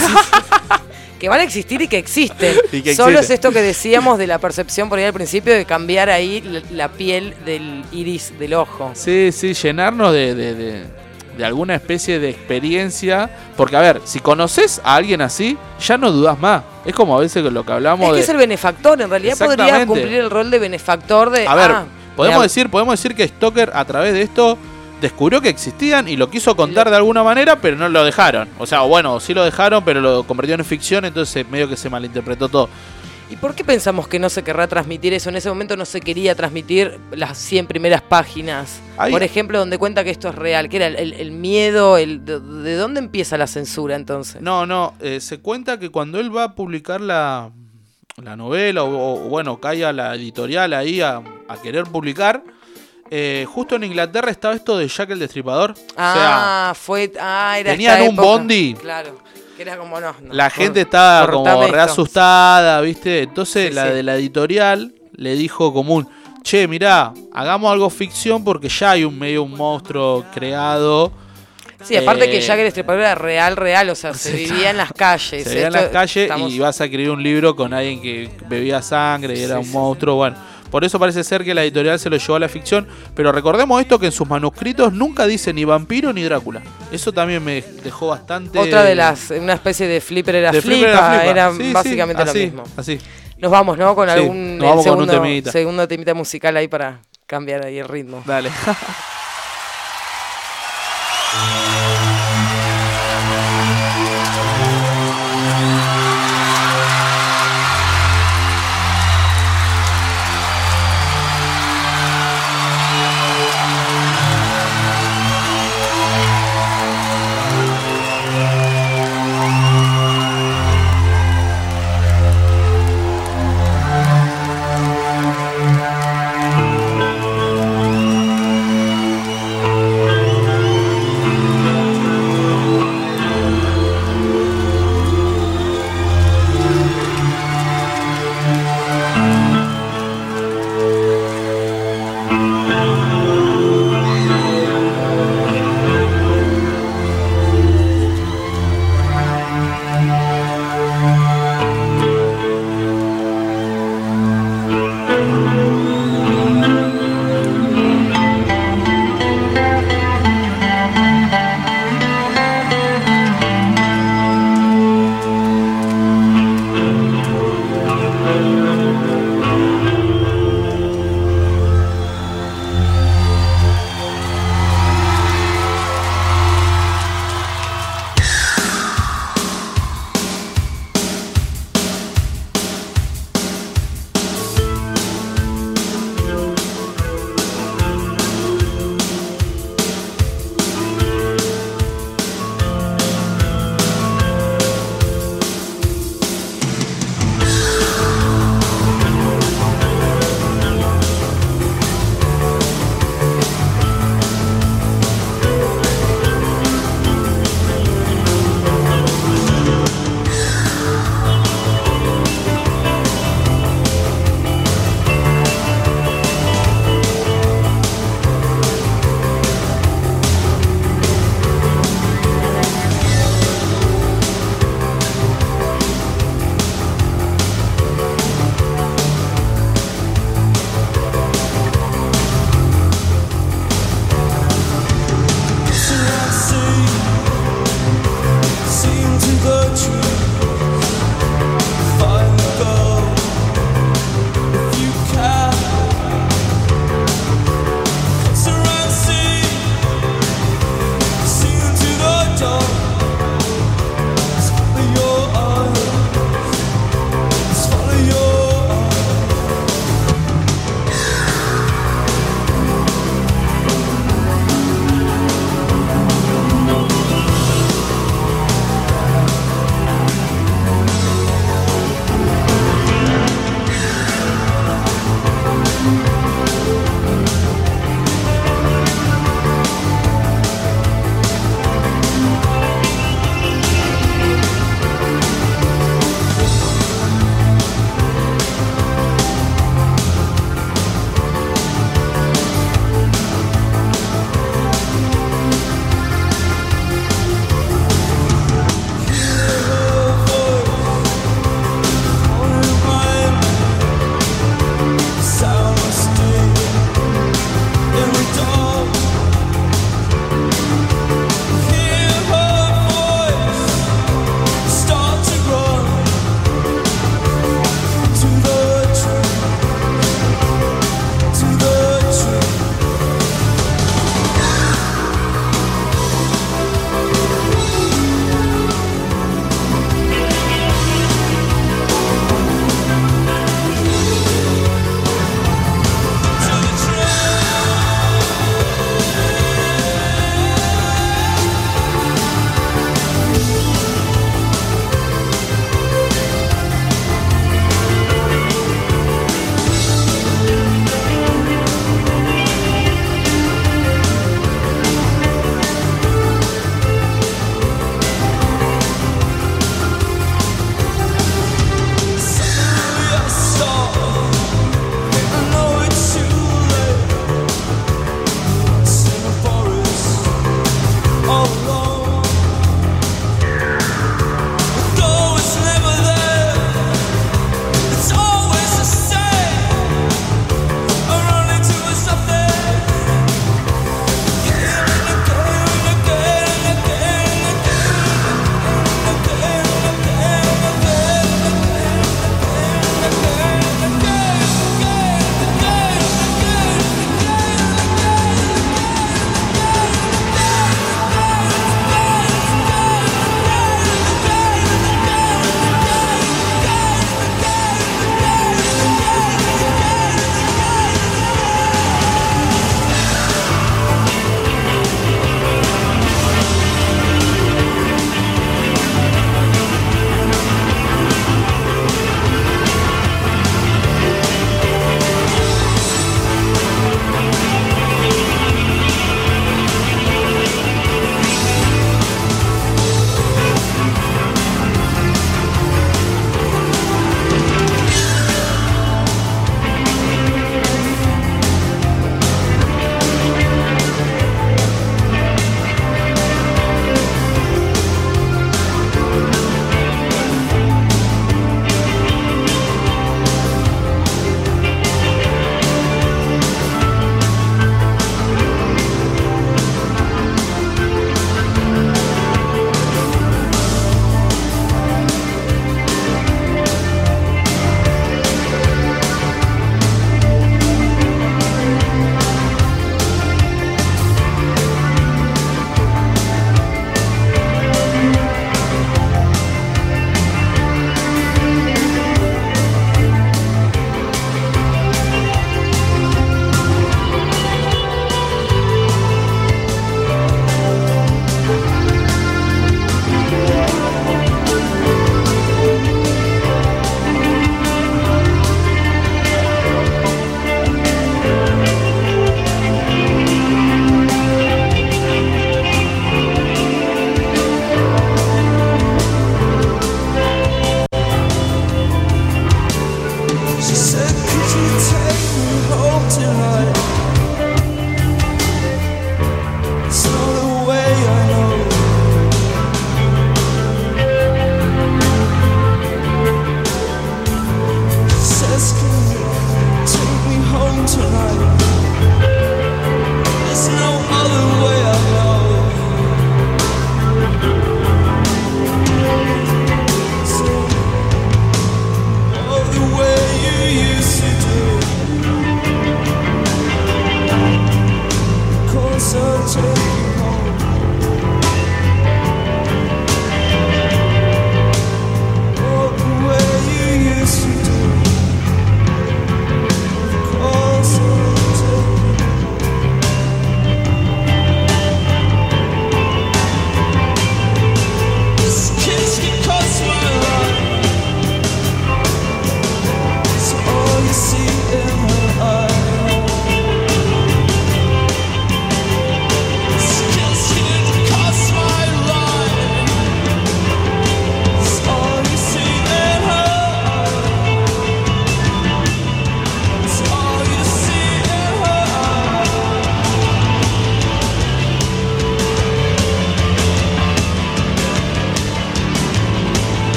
Que, van a existir y que existen. Solo es esto que decíamos de la percepción por ahí al principio de cambiar ahí la, piel del iris del ojo. Sí, sí, llenarnos de, de alguna especie de experiencia. Porque, a ver, si conoces a alguien así, ya no dudas más. Es como a veces lo que hablamos Es que de. es el benefactor, en realidad podría cumplir el rol de benefactor de. A ver, ah, podemos decir, podemos decir que Stoker a través de esto descubrió que existían y lo quiso contar de alguna manera, pero no lo dejaron. O sea, bueno, sí lo dejaron, pero lo convirtió en ficción, entonces medio que se malinterpretó todo. ¿Y por qué pensamos que no se querrá transmitir eso? En ese momento no se quería transmitir las 100 primeras páginas. Ahí- Por ejemplo, donde cuenta que esto es real, que era el, el- el miedo, el, de, de dónde empieza la censura entonces? No, no, eh, se cuenta que cuando él va a publicar la, la novela, o, o, bueno, cae a la editorial ahí a, a querer publicar, eh, justo en Inglaterra estaba esto de Jack el Destripador. o sea, Ah, fue. Ah, era tenían esta un época. bondi. Claro. Que era como no. no, la gente estaba como re asustada, ¿viste? Entonces Sí, la sí. de la editorial le dijo como un, che, mirá, hagamos algo ficción porque ya hay un medio un monstruo creado. Sí, aparte que Eh, Jack el Destripador era real, real, o sea, se vivía en las calles. Se veía en las calles estamos- y vas a escribir un libro con alguien que bebía sangre y era un monstruo. Bueno, por eso parece ser que la editorial se lo llevó a la ficción. Pero recordemos esto que en sus manuscritos nunca dice ni vampiro ni Drácula. Eso también me dejó bastante. Otra de las, una especie de flipper era de flipa, Flipper a Flipa. era Sí, sí, básicamente así, lo mismo. Así. Nos vamos, ¿no? Con Sí, algún con un temita. segundo temita musical ahí para cambiar ahí el ritmo. Dale.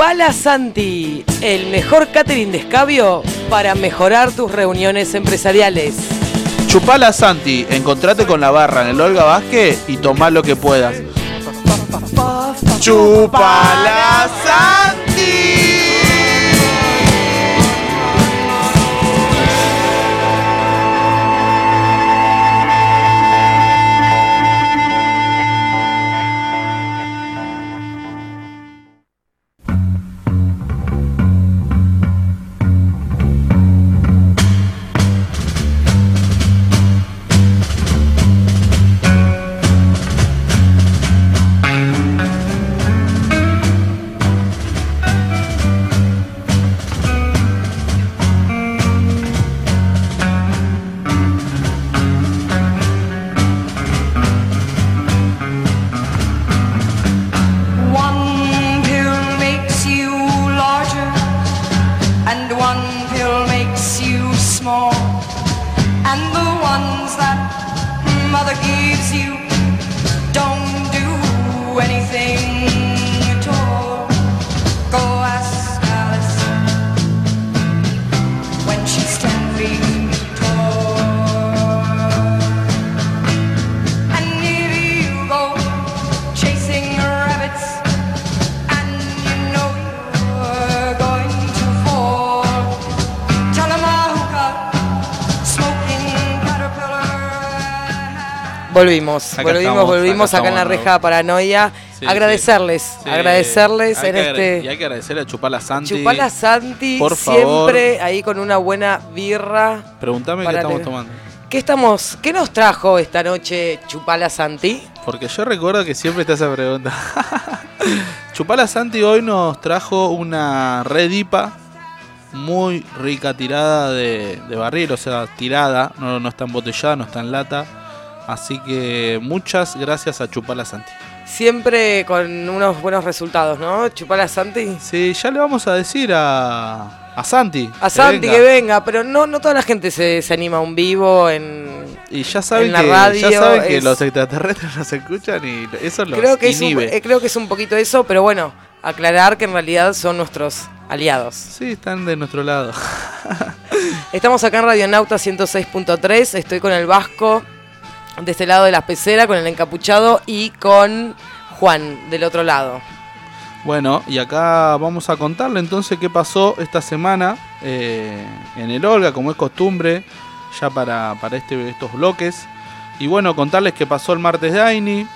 Chupala Santi, el mejor catering de escabio para mejorar tus reuniones empresariales. Chupala Santi, encontrate con la barra en el Olga Vázquez y tomá lo que puedas. Chupala Volvimos, Acá volvimos, estamos, volvimos acá acá en la reja Paranoia. Sí, agradecerles, sí. agradecerles Hay en que este Y hay que agradecerle a Chupala Santi. Chupala Santi, Por favor. siempre ahí con una buena birra. Pregúntame qué estamos tomando. ¿Qué estamos, qué nos trajo esta noche Chupala Santi? Porque yo recuerdo que siempre está esa pregunta. Chupala Santi hoy nos trajo una redipa muy rica tirada de, de barril, o sea, tirada, no, no está embotellada, no está en lata. Así que muchas gracias a Chupala Santi. Siempre con unos buenos resultados, ¿no? Chupala Santi. Sí, ya le vamos a decir a, a Santi. A Santi que venga, pero no, no toda la gente se, se anima a un vivo en... Y ya saben, en la que, radio ya saben que los extraterrestres nos escuchan y eso los Creo que, es un, inhibe. eh, creo que es un poquito eso, pero bueno, aclarar que en realidad son nuestros aliados. Sí, están de nuestro lado. Estamos acá en Radionauta 106.3, estoy con el Vasco de este lado de la pecera, con el encapuchado y con Juan del otro lado. Bueno, y acá vamos a contarle entonces qué pasó esta semana eh, en el Olga, como es costumbre, ya para, para este, estos bloques. Y bueno, contarles qué pasó el martes de Aini.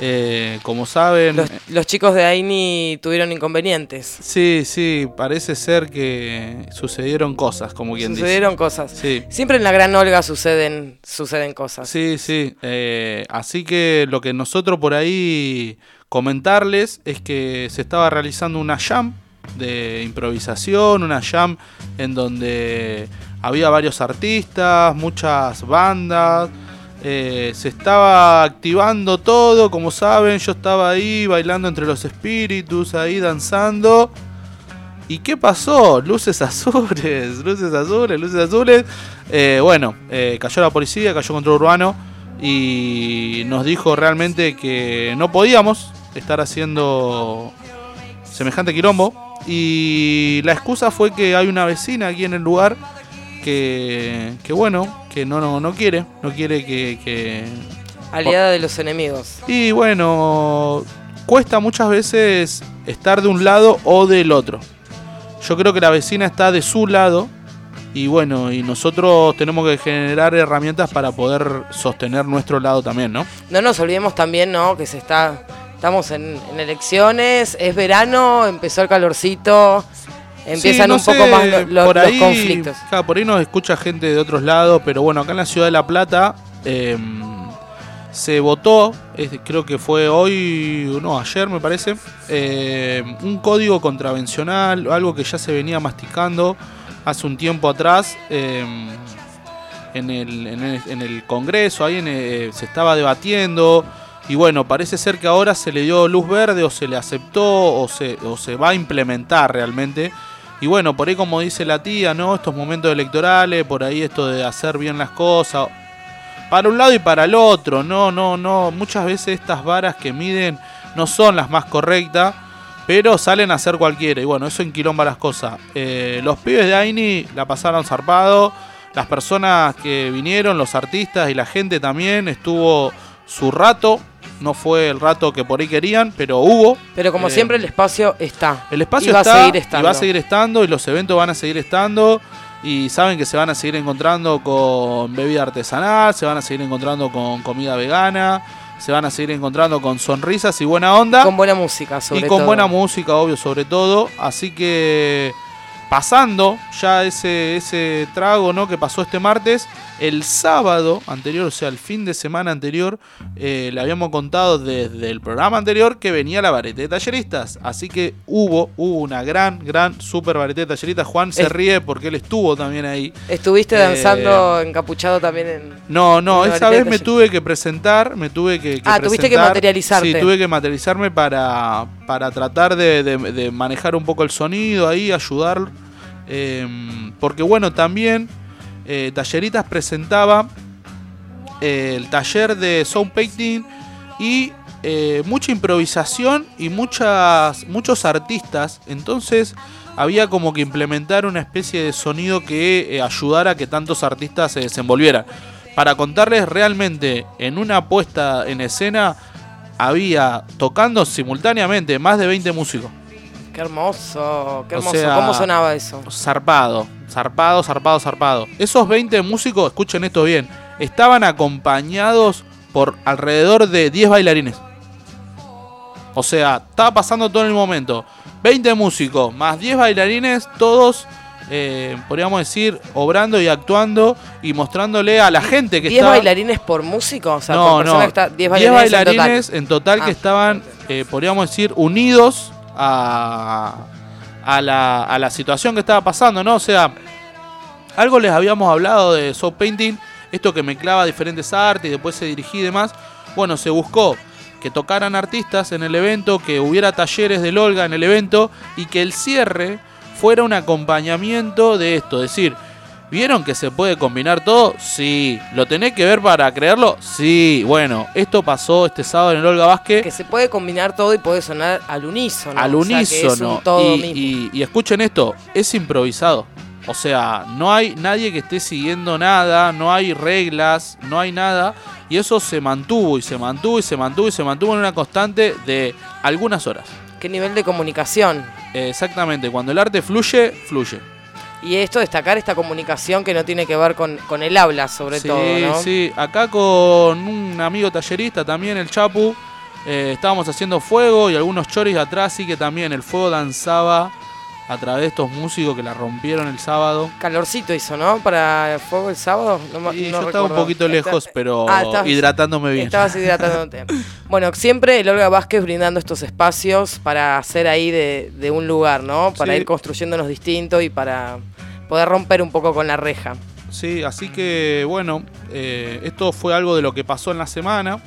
Eh, como saben, Los, los chicos de Aini tuvieron inconvenientes. sí, sí, parece ser que sucedieron cosas, como quien Sucedieron cosas. dice. Sí. Siempre en la Gran Olga suceden, suceden cosas. Sí, sí. eh, así que lo que nosotros por ahí comentarles es que se estaba realizando una jam de improvisación, una jam en donde había varios artistas, muchas bandas. Eh, se estaba activando todo, como saben, yo estaba ahí bailando entre los espíritus, ahí danzando. ¿Y qué pasó? Luces azules, luces azules, luces azules. Eh, bueno, eh, cayó la policía, cayó control urbano y nos dijo realmente que no podíamos estar haciendo semejante quilombo. Y la excusa fue que hay una vecina aquí en el lugar que, que bueno, que no, no, no quiere, no quiere que, que, Aliada de los enemigos. y bueno, cuesta muchas veces estar de un lado o del otro. Yo creo que la vecina está de su lado y bueno, y nosotros tenemos que generar herramientas para poder sostener nuestro lado también, ¿no? No nos olvidemos también, ¿no? Que se está. Estamos en, en elecciones, es verano, empezó el calorcito, empiezan Sí, no un poco más lo- lo- por los ahí, conflictos. por ahí nos escucha gente de otros lados, pero bueno, acá en la ciudad de La Plata eh, se votó, es- creo que fue hoy, no, ayer me parece, eh, un código contravencional, algo que ya se venía masticando hace un tiempo atrás. eh, en el, en el, en el Congreso, ahí en el- se estaba debatiendo. Y bueno, parece ser que ahora se le dio luz verde o se le aceptó o se, o se va a implementar realmente. Y bueno, por ahí como dice la tía, ¿no? Estos momentos electorales, por ahí esto de hacer bien las cosas. Para un lado y para el otro, no, no, no. Muchas veces estas varas que miden no son las más correctas. Pero salen a hacer cualquiera. Y bueno, eso enquilomba las cosas. Eh, los pibes de Aini la pasaron zarpado. Las personas que vinieron, los artistas y la gente también, estuvo su rato. No fue el rato que por ahí querían, pero hubo. Pero como Eh, siempre el espacio está. El espacio Y va a está seguir y estando. va a seguir estando y los eventos van a seguir estando y saben que se van a seguir encontrando con bebida artesanal, se van a seguir encontrando con comida vegana, se van a seguir encontrando con sonrisas y buena onda Con buena música, sobre y con todo. buena música, obvio, sobre todo. Así que pasando ya ese, ese trago ¿no? que pasó este martes, el sábado anterior, o sea, el fin de semana anterior, eh, le habíamos contado desde el programa anterior que venía la vareta de talleristas. Así que hubo, hubo una gran, gran super vareta de talleristas. Juan se Es- ríe porque él estuvo también ahí. Estuviste Eh, danzando encapuchado también en... No, no, Una esa vez me tuve que presentar, me tuve que, que Ah, tuviste que materializarte. Sí, tuve que materializarme para, para tratar de, de- de manejar un poco el sonido ahí, ayudar. Eh, porque bueno, también eh, Talleritas presentaba eh, el taller de sound painting y eh, mucha improvisación y muchas, muchos artistas. Entonces había como que implementar una especie de sonido que ayudara a que tantos artistas se desenvolvieran. Para contarles realmente, en una puesta en escena había tocando simultáneamente más de 20 músicos. Qué hermoso, qué O hermoso. sea, ¿Cómo sonaba eso? Zarpado, zarpado, zarpado, zarpado. Esos 20 músicos, escuchen esto bien, estaban acompañados por alrededor de 10 bailarines. O sea, estaba pasando todo en el momento. 20 músicos más 10 bailarines, todos, eh, podríamos decir, obrando y actuando y mostrándole a la gente que ¿10 estaba... bailarines por músico? O sea, no, por no. que está- 10 10 bailarines, en total. bailarines en total, que Ah. estaban, eh, podríamos decir, unidos a, a, la, a la situación que estaba pasando, ¿no? O sea, algo les habíamos hablado de soft painting, esto que mezclaba diferentes artes y después se dirigía y demás. Bueno, se buscó que tocaran artistas en el evento, que hubiera talleres del Olga en el evento y que el cierre fuera un acompañamiento de esto. Es decir, ¿vieron que se puede combinar todo? Sí. ¿Lo tenés que ver para creerlo? Sí. Bueno, esto pasó este sábado en el Olga Vázquez Que se puede combinar todo y puede sonar al unísono. al o sea, que es un unísono. todo y, mismo. y- y escuchen esto, es improvisado. O sea, no hay nadie que esté siguiendo nada, no hay reglas, no hay nada. Y eso se mantuvo y se mantuvo y se mantuvo y se mantuvo en una constante de algunas horas. ¿Qué nivel de comunicación? Exactamente, cuando el arte fluye, fluye. Y esto, destacar esta comunicación que no tiene que ver con, con el habla, sobre sí, todo, ¿no? sí. Acá con un amigo tallerista también, el Chapu, eh, estábamos haciendo fuego y algunos choris atrás, sí que también el fuego danzaba a través de estos músicos que la rompieron el sábado. Calorcito hizo, ¿no? Para el fuego el sábado. No, Y no yo estaba un poquito lejos, Está- pero Ah, estabas- hidratándome bien. Estabas hidratándote. bueno, siempre el Olga Vázquez brindando estos espacios para hacer ahí de, de un lugar, ¿no? Para Sí. ir construyéndonos distinto y para poder romper un poco con la reja. Sí, así que bueno, eh, esto fue algo de lo que pasó en la semana.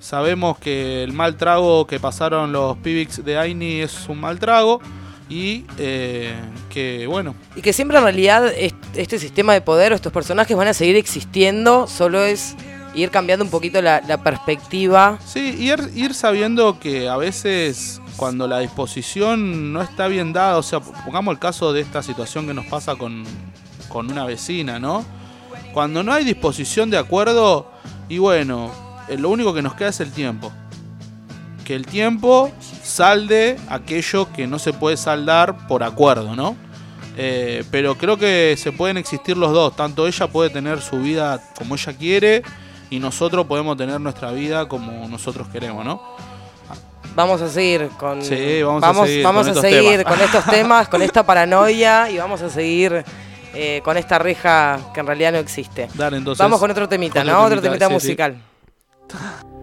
Sabemos que el mal trago que pasaron los Pibix de Aini es un mal trago. Y eh, que bueno, Y que siempre en realidad est- este sistema de poder o estos personajes van a seguir existiendo, solo es ir cambiando un poquito la, la perspectiva. Sí, ir, ir sabiendo que a veces cuando la disposición no está bien dada, o sea, pongamos el caso de esta situación que nos pasa con, con una vecina, ¿no? Cuando no hay disposición de acuerdo, y bueno, eh, lo único que nos queda es el tiempo. Que el tiempo salde aquello que no se puede saldar por acuerdo, ¿no? Eh, pero creo que se pueden existir los dos. Tanto ella puede tener su vida como ella quiere y nosotros podemos tener nuestra vida como nosotros queremos, ¿no? Vamos a seguir con. Sí, vamos a seguir vamos con a estos seguir temas. con estos temas, con esta paranoia y vamos a seguir eh, con esta reja que en realidad no existe. Dale, entonces. vamos con otro temita, ¿no? Otro temita, sí, musical.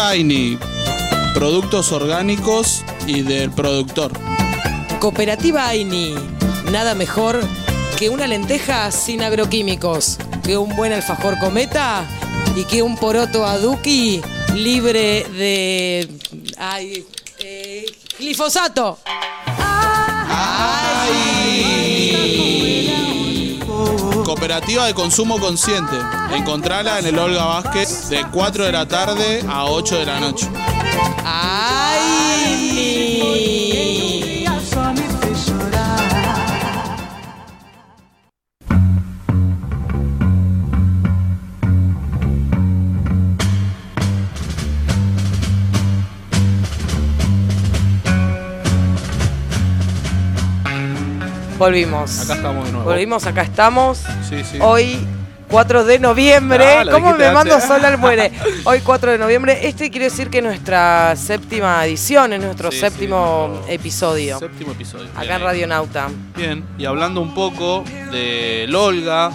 Aini, productos orgánicos y del productor. Cooperativa Aini, nada mejor que una lenteja sin agroquímicos, que un buen alfajor cometa y que un poroto aduki libre de... Ay, eh, glifosato. Cooperativa de consumo consciente. Encontrala en el Olga Vázquez de 4 de la tarde a 8 de la noche. Volvimos. Acá estamos de nuevo. Volvimos, acá estamos. Sí, sí. Hoy 4 de noviembre. Ah, ¿Cómo me mando sola al muere? Hoy 4 de noviembre. Este quiere decir que nuestra séptima edición, es nuestro Sí, sí, séptimo nuestro episodio. Séptimo episodio. Acá Bien en ahí. Radio Nauta. Bien, y hablando un poco de Olga,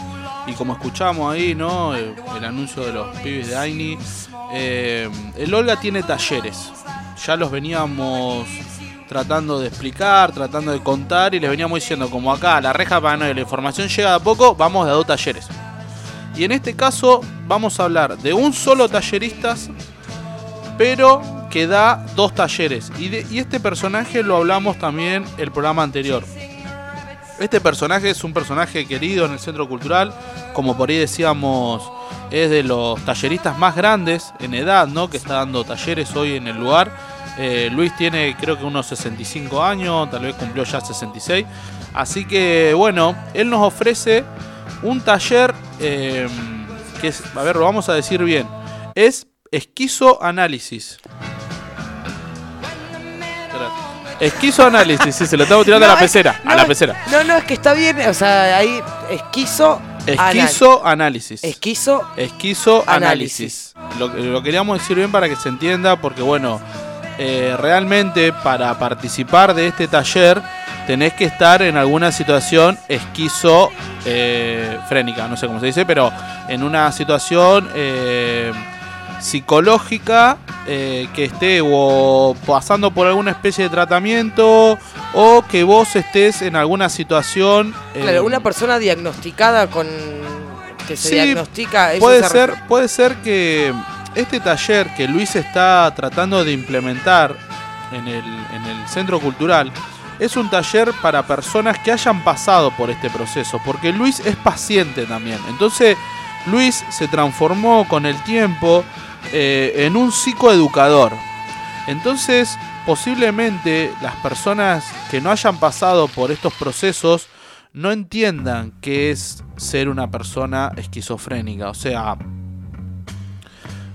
y como escuchamos ahí, ¿no? El anuncio de los pibes de Aini. eh, el Olga tiene talleres. Ya los veníamos tratando de explicar, tratando de contar, y les veníamos diciendo, como acá la reja para no, la información llega a poco, vamos a dos talleres. Y en este caso vamos a hablar de un solo talleristas, pero que da dos talleres. Y, de- y este personaje lo hablamos también el programa anterior. Este personaje es un personaje querido en el centro cultural, como por ahí decíamos, es de los talleristas más grandes en edad, ¿no? Que está dando talleres hoy en el lugar. Eh, Luis tiene creo que unos 65 años, tal vez cumplió ya 66. Así que bueno, él nos ofrece un taller eh, que es, a ver, lo vamos a decir bien, es esquizoanálisis. Esquizoanálisis, sí, se lo estamos tirando a la pecera, no, a la pecera. No, no, es que está bien. O sea, ahí esquizo. anal- Esquizoanálisis. Esquizo. Esquizoanálisis. Lo, lo queríamos decir bien para que se entienda, porque bueno, eh, realmente para participar de este taller tenés que estar en alguna situación esquizofrénica, no sé cómo se dice, pero en una situación eh, psicológica eh, que esté o pasando por alguna especie de tratamiento o que vos estés en alguna situación... eh, Claro, una persona diagnosticada con. que se Sí, diagnostica. eso puede se ser, puede ser que este taller que Luis está tratando de implementar en el, en el centro cultural es un taller para personas que hayan pasado por este proceso, porque Luis es paciente también. Entonces, Luis se transformó con el tiempo eh, en un psicoeducador. Entonces, posiblemente las personas que no hayan pasado por estos procesos no entiendan qué es ser una persona esquizofrénica. O sea,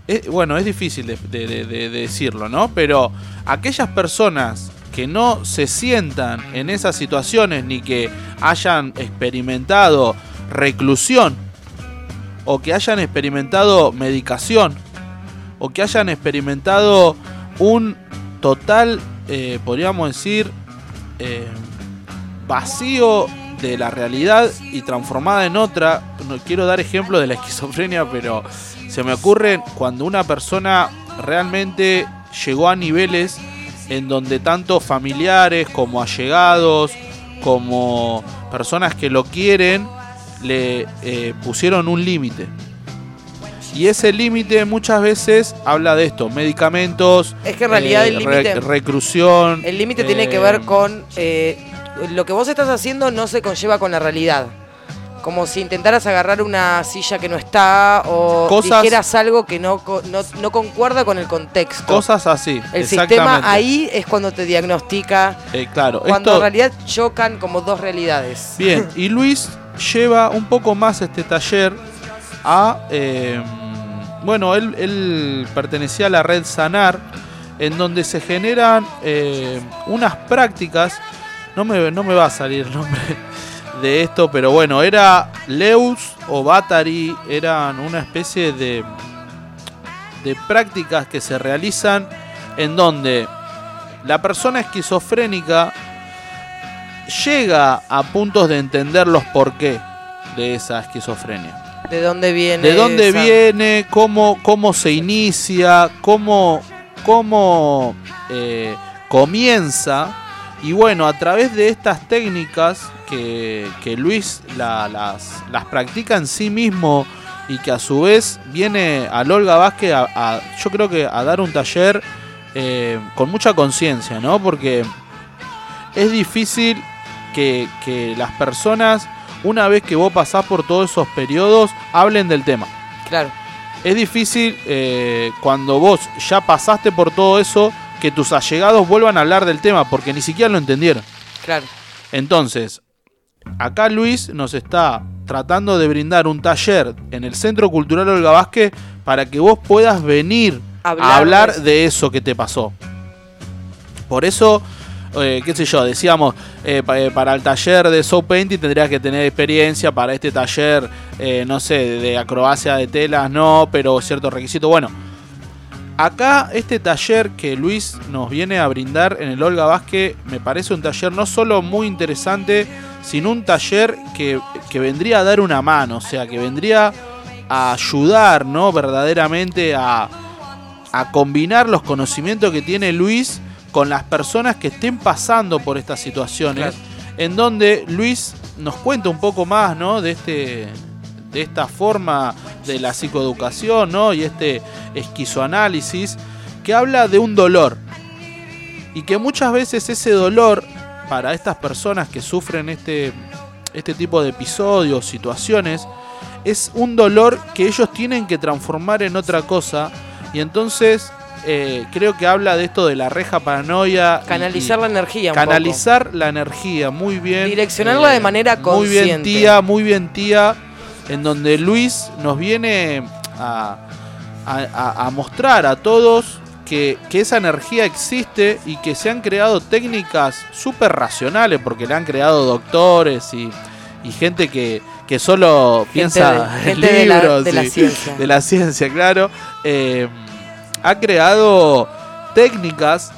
es- bueno, es difícil de, de- de- de decirlo, ¿no? Pero aquellas personas que no se sientan en esas situaciones ni que hayan experimentado reclusión o que hayan experimentado medicación o que hayan experimentado un total, eh, podríamos decir, eh, vacío de la realidad y transformada en otra. No quiero dar ejemplo de la esquizofrenia, pero se me ocurre cuando una persona realmente llegó a niveles en donde tanto familiares como allegados, como personas que lo quieren, le eh, pusieron un límite. Y ese límite muchas veces habla de esto, medicamentos, Es que en realidad el eh, re- límite- reclusión. El límite tiene que ver con. eh, lo que vos estás haciendo no se conlleva con la realidad. Como si intentaras agarrar una silla que no está o Cosas- dijeras algo que no, no, no concuerda con el contexto. Cosas así. el sistema ahí es cuando te diagnostica, Eh, claro, cuando esto- en realidad chocan como dos realidades. Bien, y Luis lleva un poco más este taller a... eh, bueno, él, él pertenecía a la red Sanar, en donde se generan eh, unas prácticas, no me, no me va a salir el nombre de esto, pero bueno, era Leus o Battery, eran una especie de, de prácticas que se realizan en donde la persona esquizofrénica llega a puntos de entender los porqué de esa esquizofrenia. ¿De dónde viene? de dónde esa- viene, cómo, cómo se inicia, cómo, cómo eh, comienza. Y bueno, a través de estas técnicas que, que Luis la- las, las practica en sí mismo y que a su vez viene al Olga Vázquez a, a- yo creo que a dar un taller eh, con mucha conciencia, ¿no? Porque es difícil que, que las personas, una vez que vos pasás por todos esos periodos, hablen del tema. Claro. Es difícil eh, cuando vos ya pasaste por todo eso, que tus allegados vuelvan a hablar del tema, porque ni siquiera lo entendieron. Claro. Entonces, acá Luis nos está tratando de brindar un taller en el Centro Cultural Olga Vázquez para que vos puedas venir Hablar a hablar de eso que te pasó. Por eso, eh, qué sé yo, decíamos, eh, eh, para el taller de soap painting tendrías que tener experiencia, para este taller, eh, no sé, de acrobacia de telas, no, pero ciertos requisitos. Bueno, acá este taller que Luis nos viene a brindar en el Olga Vázquez me parece un taller no solo muy interesante, sino un taller que, que vendría a dar una mano, o sea, que vendría a ayudar, ¿no? Verdaderamente a, a combinar los conocimientos que tiene Luis con las personas que estén pasando por estas situaciones, en donde Luis nos cuenta un poco más, ¿no? De este de esta forma de la psicoeducación, ¿no? Y este esquizoanálisis que habla de un dolor y que muchas veces ese dolor para estas personas que sufren este este tipo de episodios, situaciones, es un dolor que ellos tienen que transformar en otra cosa y entonces eh, creo que habla de esto de la reja paranoia. Canalizar y la energía. un canalizar la energía, muy bien. Direccionarla de manera Muy bien consciente. tía, muy bien tía, en donde Luis nos viene a, a- mostrar a todos que, que esa energía existe y que se han creado técnicas súper racionales, porque le han creado doctores y, y gente que, que solo piensa de- en gente de la- libros de la y- ciencia. de la ciencia, claro. Eh, ha creado técnicas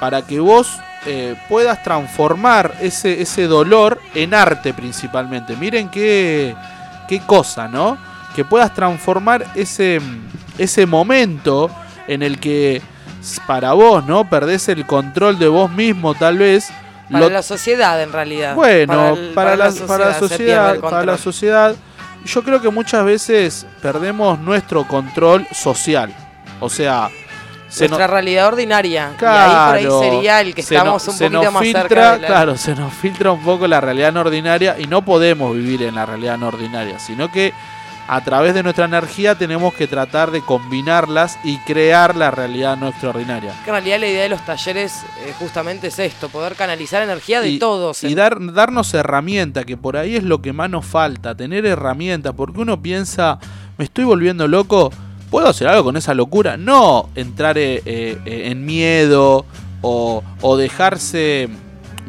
para que vos eh, puedas transformar ese, ese dolor en arte principalmente. Miren qué, qué cosa, ¿no? Que puedas transformar ese, ese momento en el que para vos, ¿no? Perdés el control de vos mismo tal vez. Para lo- la sociedad, en realidad. bueno, el- para, la, para la sociedad, para la sociedad, yo creo que muchas veces perdemos nuestro control social. O sea, se Nuestra nos, realidad ordinaria. Claro, y ahí por ahí sería el que se estamos un poquito nos más filtra, cerca de la... Claro, se nos filtra un poco la realidad no ordinaria y no podemos vivir en la realidad no ordinaria, sino que a través de nuestra energía tenemos que tratar de combinarlas y crear la realidad no extraordinaria. Que en realidad la idea de los talleres eh, justamente es esto, poder canalizar energía de y, todos. y dar, darnos herramienta, que por ahí es lo que más nos falta, tener herramientas, porque uno piensa, me estoy volviendo loco, ¿puedo hacer algo con esa locura? No entrar eh, eh, eh, en miedo o, o dejarse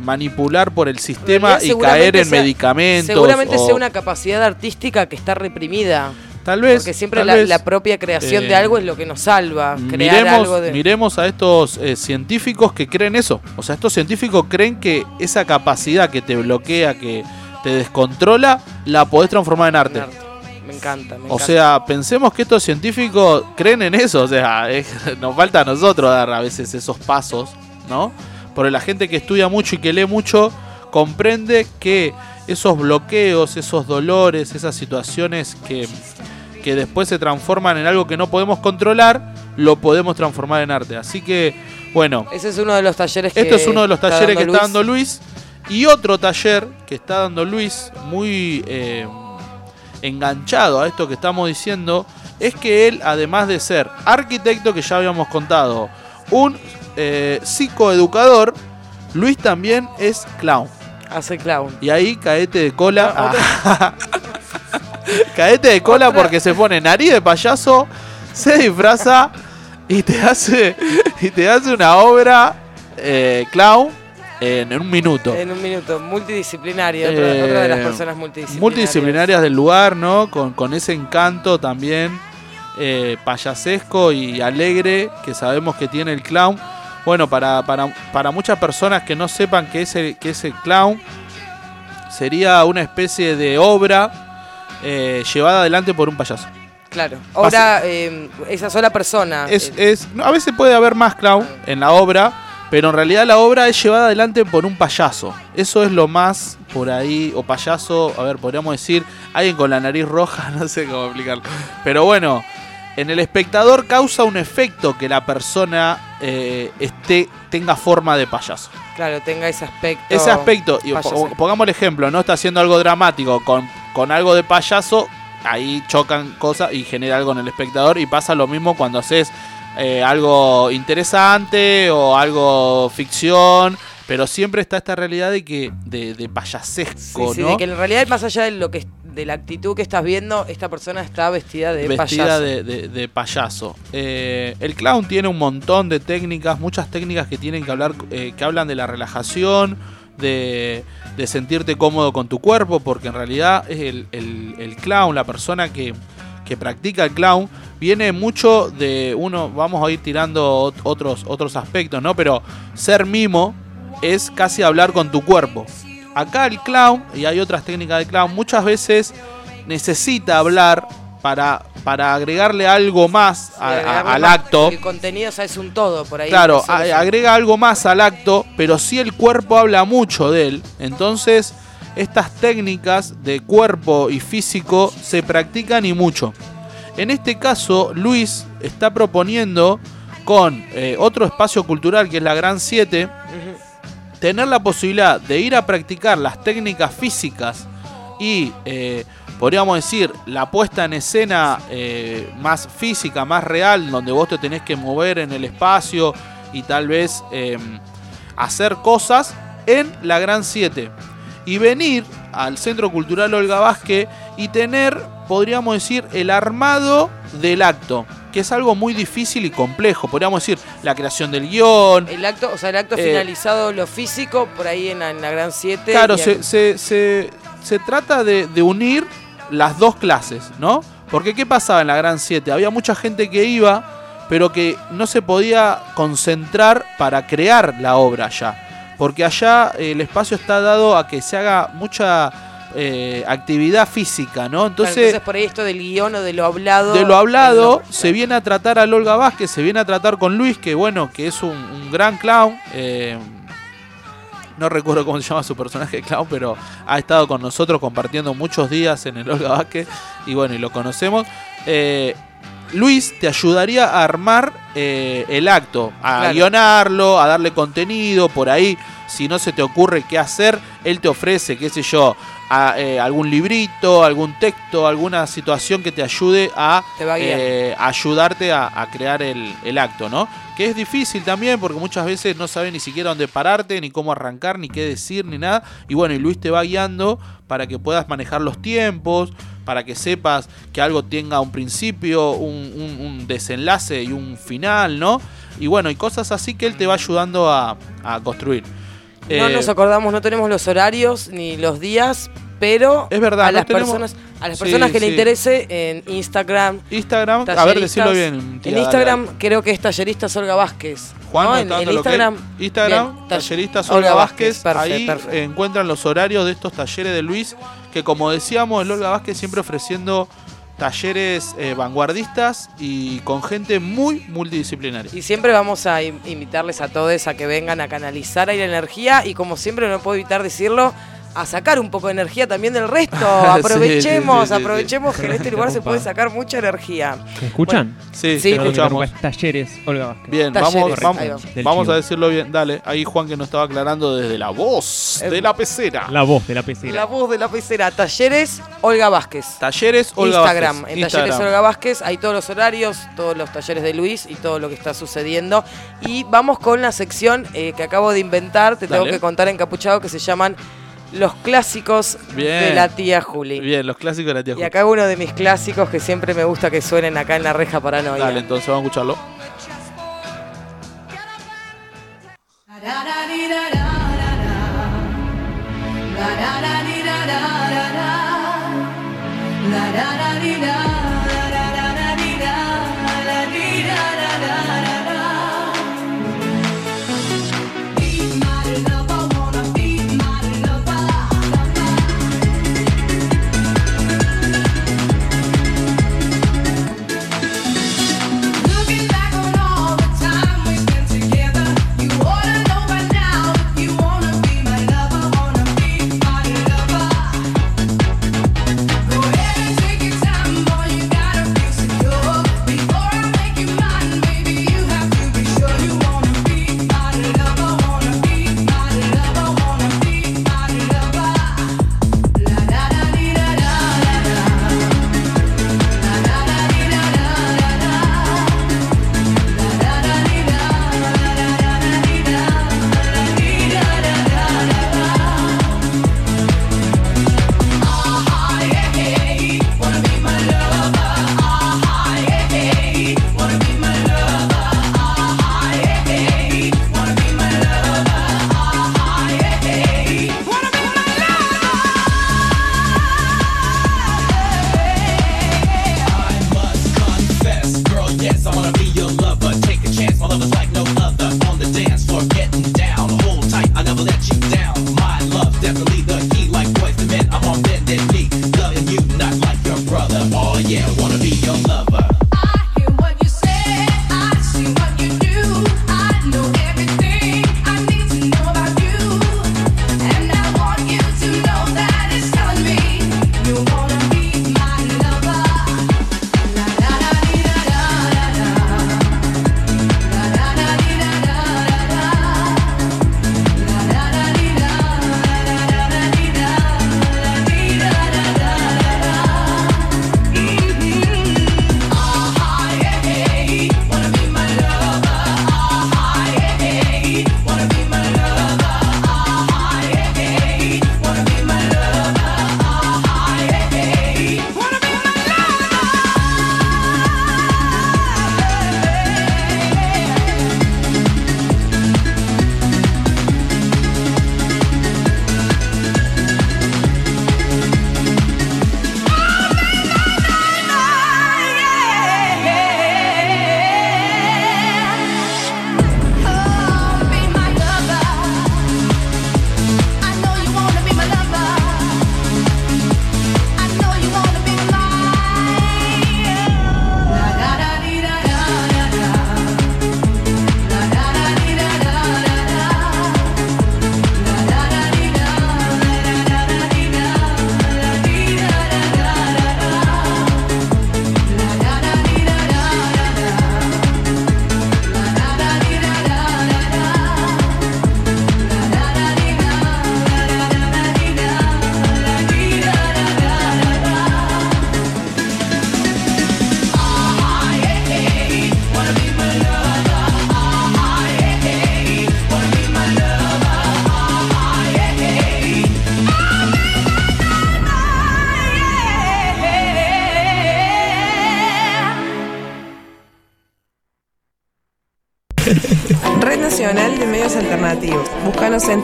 manipular por el sistema y caer en sea- medicamentos. Seguramente o- sea una capacidad artística que está reprimida. tal vez, Porque siempre la, vez, la propia creación eh, de algo es lo que nos salva. Crear Miremos, algo de. miremos a estos eh, científicos que creen eso. O sea, estos científicos creen que esa capacidad que te bloquea, que te descontrola, la podés transformar en arte. arte. Me encanta, me O encanta. sea, pensemos que estos científicos creen en eso. O sea, es- nos falta a nosotros dar a veces esos pasos, ¿no? Porque la gente que estudia mucho y que lee mucho comprende que esos bloqueos, esos dolores, esas situaciones que, que después se transforman en algo que no podemos controlar, lo podemos transformar en arte. Así que, bueno, Ese es uno de los talleres que esto es uno de los está talleres que dando está Luis. dando Luis. Y otro taller que está dando Luis, muy eh, enganchado a esto que estamos diciendo, es que él, además de ser arquitecto, que ya habíamos contado, un eh, psicoeducador, Luis también es clown. Hace clown. Y ahí caete de cola. Ah, caete de cola Otra- porque se pone nariz de payaso, se disfraza y te hace, y te hace una obra eh, clown en, en un minuto. En un minuto. Multidisciplinaria. otra, Eh, otra de las personas multidisciplinarias. multidisciplinarias del lugar, ¿no? Con, con ese encanto también eh, payasesco y alegre que sabemos que tiene el clown. Bueno, para, para, para muchas personas que no sepan que ese, que ese clown sería una especie de obra eh, llevada adelante por un payaso. Claro. Obra, eh, esa sola persona. Es, eh, es- no, a veces puede haber más clown en la obra, pero en realidad la obra es llevada adelante por un payaso. Eso es lo más por ahí, o payaso, a ver, podríamos decir, alguien con la nariz roja, no sé cómo explicarlo. Pero bueno, en el espectador causa un efecto que la persona eh, esté, tenga forma de payaso. claro, tenga ese aspecto. Ese aspecto, y po- pongamos el ejemplo, no está haciendo algo dramático con, con algo de payaso, ahí chocan cosas y genera algo en el espectador y pasa lo mismo cuando haces eh, algo interesante o algo ficción, pero siempre está esta realidad de que de, de Sí, payasesco, sí, ¿no? de que en realidad, más allá de lo que de la actitud que estás viendo, esta persona está vestida de vestida payaso. de, de- de payaso. Eh, el clown tiene un montón de técnicas, muchas técnicas que tienen que hablar, eh, que hablan de la relajación, de, de sentirte cómodo con tu cuerpo, porque en realidad es el, el- el clown, la persona que, que practica el clown, viene mucho de uno, vamos a ir tirando ot- otros, otros aspectos, ¿no? Pero ser mimo es casi hablar con tu cuerpo. Acá el clown, y hay otras técnicas de clown, muchas veces necesita hablar para, para agregarle algo más a- a- Agregarle al más- acto. El contenido, o sea, es un todo por ahí. Claro, a- agrega algo más al acto, pero si el cuerpo habla mucho de él, entonces estas técnicas de cuerpo y físico se practican y mucho. En este caso, Luis está proponiendo con eh, otro espacio cultural que es la Gran 7, Ujú. tener la posibilidad de ir a practicar las técnicas físicas y, eh, podríamos decir, la puesta en escena eh, más física, más real, donde vos te tenés que mover en el espacio y tal vez eh, hacer cosas en la Gran 7. Y venir al Centro Cultural Olga Vázquez y tener, podríamos decir, el armado del acto, que es algo muy difícil y complejo. Podríamos decir, la creación del guion, El acto, o sea, el acto Eh, finalizado, lo físico, por ahí en la, en la Gran 7. Claro, y se, el- se, se- se trata de, de unir las dos clases, ¿no? Porque ¿qué pasaba en la Gran 7? Había mucha gente que iba, pero que no se podía concentrar para crear la obra allá. Porque allá eh, el espacio está dado a que se haga mucha eh, actividad física, ¿no? Claro, Entonces, por ahí esto del guion o de lo hablado. de lo hablado, se viene a tratar al Olga Vázquez, se viene a tratar con Luis, que bueno, que es un, un gran clown. eh, no recuerdo cómo se llama su personaje clown, pero ha estado con nosotros compartiendo muchos días en el Olga Vázquez. Y bueno, y lo conocemos. Eh, Luis te ayudaría a armar eh, el acto, a Claro. guionarlo, a darle contenido, por ahí, si no se te ocurre qué hacer, él te ofrece, qué sé yo, a, eh, algún librito, algún texto, alguna situación que te ayude a Te eh, ayudarte a, a crear el, el acto, ¿no? Que es difícil también porque muchas veces no sabes ni siquiera dónde pararte, ni cómo arrancar, ni qué decir, ni nada. Y bueno, y Luis te va guiando para que puedas manejar los tiempos, para que sepas que algo tenga un principio, un, un- un desenlace y un final, ¿no? Y bueno, y cosas así que él te va ayudando a, a construir. No Eh, nos acordamos, no tenemos los horarios ni los días, pero Es verdad, a no las tenemos- personas, a las Sí, personas que le interese en Instagram, Instagram, a ver, decirlo bien. En tía, Instagram dale. creo que es talleristas Olga Vázquez. Juan ¿no? En, que Instagram. Instagram, bien, talleristas Olga Olga Vázquez. Ahí encuentran los horarios de estos talleres de Luis, que como decíamos, el Olga Vázquez siempre ofreciendo talleres eh, vanguardistas y con gente muy multidisciplinaria. Y siempre vamos a in- invitarles a todos a que vengan a canalizar ahí la energía y como siempre no puedo evitar decirlo, a sacar un poco de energía también del resto. Aprovechemos, sí, sí, sí. aprovechemos que en este lugar se puede sacar mucha energía. ¿Me escuchan? Sí, Sí, que escuchamos. Talleres, Olga Vázquez. Bien, Talleres, vamos, vamos, vamos a decirlo bien. Dale, ahí Juan que nos estaba aclarando desde la voz de la pecera. La voz de la pecera. La voz de la pecera, Talleres Olga Vázquez. Talleres Olga Instagram, Vázquez. en Talleres Olga Vázquez hay todos los horarios, todos los talleres de Luis y todo lo que está sucediendo. Y vamos con la sección eh, que acabo de inventar, te tengo que contar encapuchado, que se llaman Los clásicos Bien. de la tía Juli. Bien, los clásicos de la tía Y Julia. acá uno de mis clásicos que siempre me gusta que suenen acá en la reja paranoia. Dale, entonces vamos a escucharlo.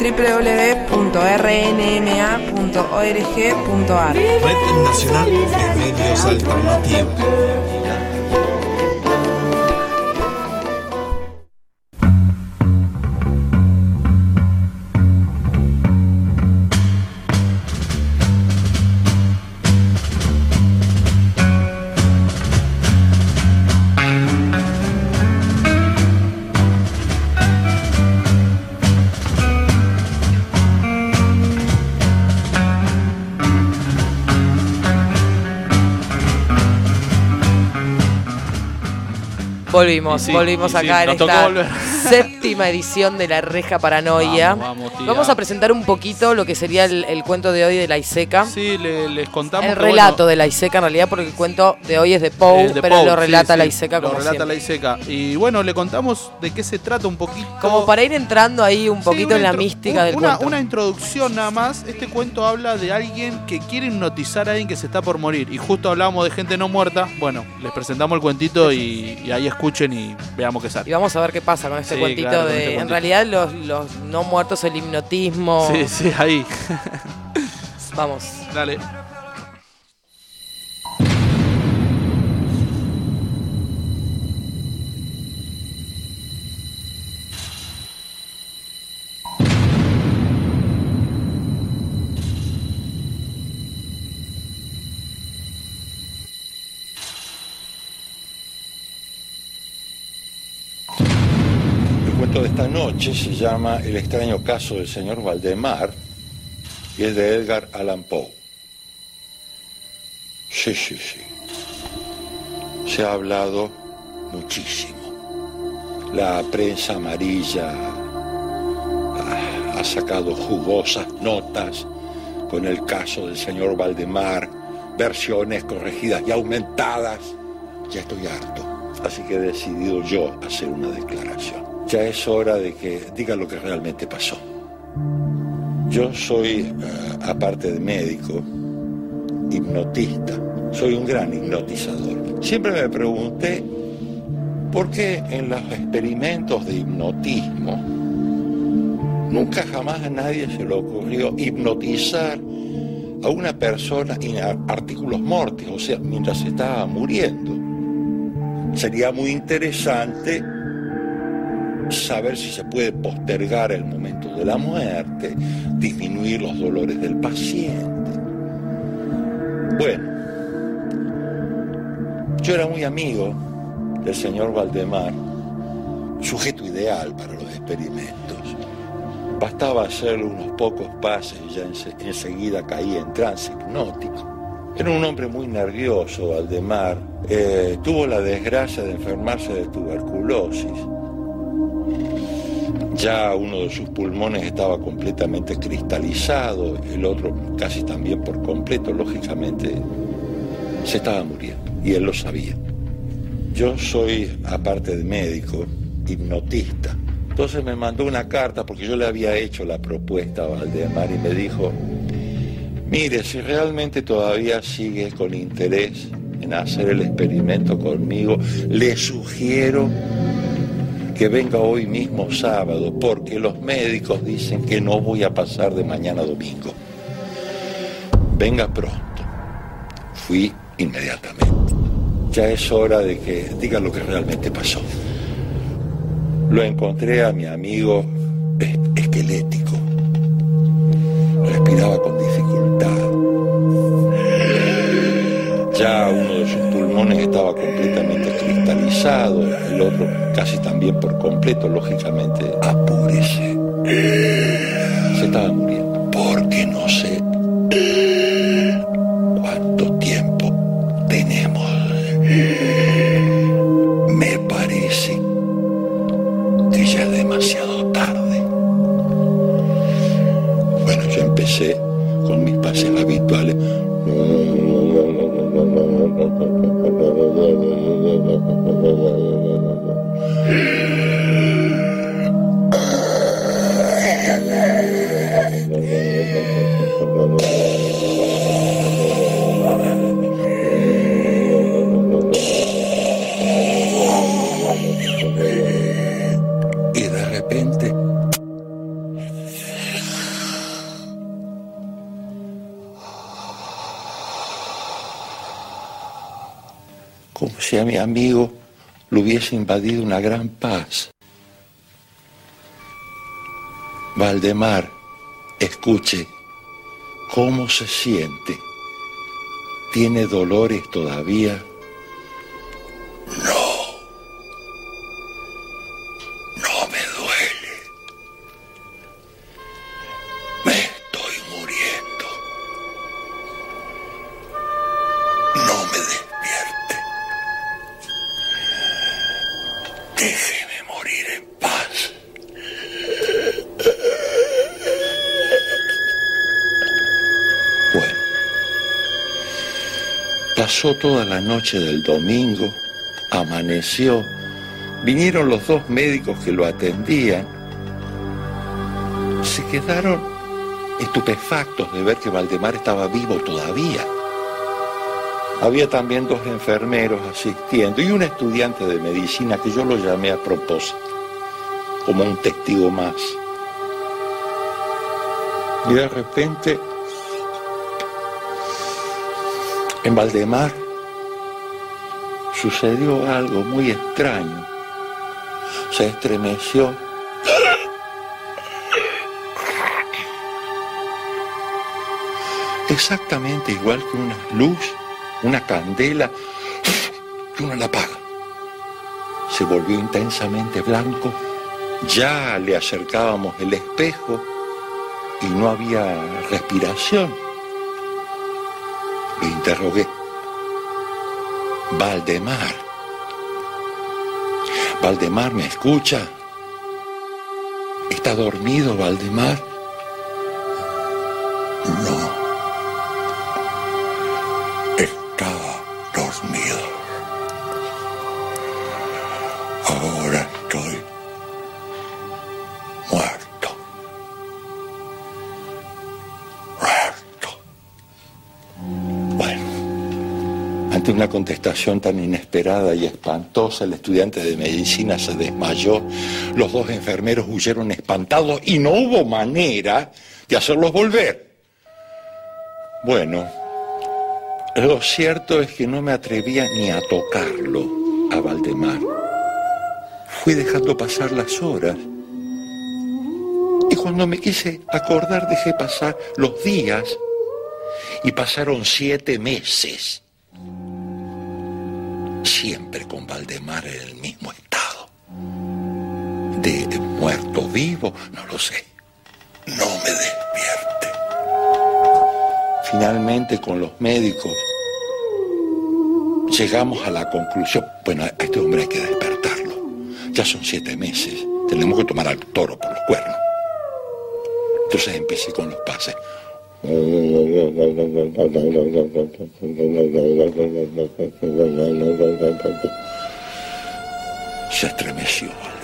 www.rnma.org.ar. Red Nacional de Medios Alternativos. Volvimos, sí, volvimos y sí, acá en esta volver. Séptima edición de La Reja Paranoia. Vamos, vamos, a presentar un poquito lo que sería el, el cuento de hoy de la Iseca. Sí, le- les contamos. El relato bueno, de la Iseca en realidad, porque el cuento de hoy es de Poe, pero lo sí, relata sí, la Iseca Lo como relata siempre. la Iseca. Y bueno, le contamos de qué se trata un poquito. Como para ir entrando ahí un Sí, poquito en la mística un- del una, cuento. una introducción nada más. Este cuento habla de alguien que quiere hipnotizar a alguien que se está por morir. Y justo hablábamos de gente no muerta. Bueno, les presentamos el cuentito y, y ahí escuchen y veamos qué Y sale. vamos a ver qué pasa con este Sí, cuentito claro, de. este en realidad, los, los no muertos, el hipnotismo. Sí, sí, ahí. Vamos. Dale. Noche se llama El extraño caso del señor Valdemar y es de Edgar Allan Poe. Sí, sí, sí. Se ha hablado muchísimo. La prensa amarilla ha sacado jugosas notas con el caso del señor Valdemar, versiones corregidas y aumentadas. Ya estoy harto, así que he decidido yo hacer una declaración. Ya es hora de que diga lo que realmente pasó. Yo soy, eh, aparte de médico, hipnotista. Soy un gran hipnotizador. Siempre me pregunté por qué en los experimentos de hipnotismo nunca jamás a nadie se le ocurrió hipnotizar a una persona en ar- artículos mortis, o sea, mientras estaba muriendo. Sería muy interesante saber si se puede postergar el momento de la muerte, disminuir los dolores del paciente. Bueno, yo era muy amigo del señor Valdemar, sujeto ideal para los experimentos. Bastaba hacerle unos pocos pases y ya ense- enseguida caía en trance hipnótico. Era un hombre muy nervioso, Valdemar. Eh, tuvo la desgracia de enfermarse de tuberculosis. Ya uno de sus pulmones estaba completamente cristalizado, el otro casi también por completo, lógicamente se estaba muriendo y él lo sabía. Yo soy, aparte de médico, hipnotista. Entonces me mandó una carta porque yo le había hecho la propuesta a Valdemar y me dijo, mire, si realmente todavía sigue con interés en hacer el experimento conmigo, le sugiero que venga hoy mismo sábado, porque los médicos dicen que no voy a pasar de mañana a domingo. Venga pronto. Fui inmediatamente. Ya es hora de que diga lo que realmente pasó. Lo encontré a mi amigo es- esquelético. Casi también por completo, lógicamente. Apúrese. Se estaba muriendo. Una gran paz. Valdemar, escuche, ¿cómo se siente? ¿Tiene dolores todavía? Pasó toda la noche del domingo, amaneció, vinieron los dos médicos que lo atendían, se quedaron estupefactos de ver que Valdemar estaba vivo todavía. Había también dos enfermeros asistiendo y un estudiante de medicina que yo lo llamé a propósito, como un testigo más. Y de repente, en Valdemar, sucedió algo muy extraño. Se estremeció. Exactamente igual que una luz, una candela, que uno la apaga. Se volvió intensamente blanco. Ya le acercábamos el espejo y no había respiración. Interrogué. Valdemar. Valdemar, ¿me escucha? ¿Está dormido, Valdemar? Una contestación tan inesperada y espantosa, el estudiante de medicina se desmayó. Los dos enfermeros huyeron espantados y no hubo manera de hacerlos volver. Bueno, lo cierto es que no me atrevía ni a tocarlo a Valdemar. Fui dejando pasar las horas. Y cuando me quise acordar dejé pasar los días. Y pasaron siete meses. Siempre con Valdemar en el mismo estado. De muerto vivo, no lo sé. No me despierte. Finalmente con los médicos llegamos a la conclusión, bueno, a este hombre hay que despertarlo. Ya son siete meses, tenemos que tomar al toro por los cuernos. Entonces empecé con los pases. Se estremeció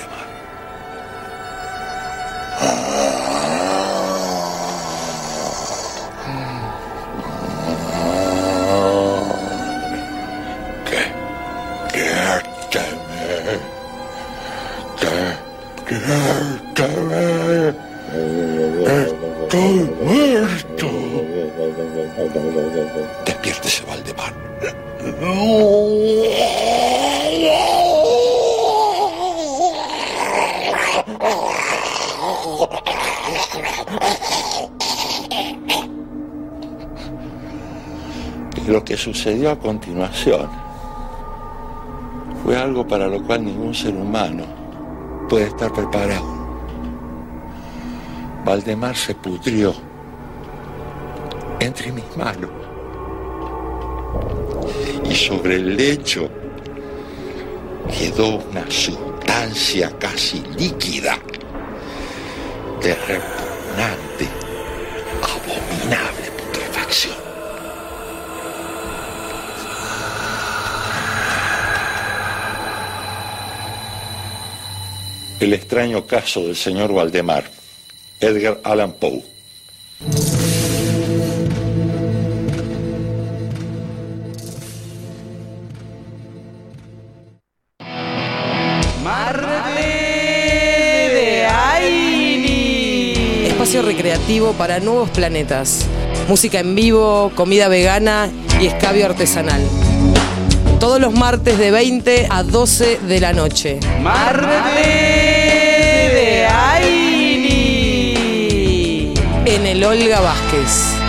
sucedió a continuación fue algo para lo cual ningún ser humano puede estar preparado. Valdemar se pudrió entre mis manos y sobre el lecho quedó una sustancia casi líquida de repugnante, El extraño caso del señor Valdemar, Edgar Allan Poe. de Aini. Espacio recreativo para nuevos planetas. Música en vivo, comida vegana y escabio artesanal. Todos los martes de 20 a 12 de la noche. Marte de Aini. En el Olga Vázquez.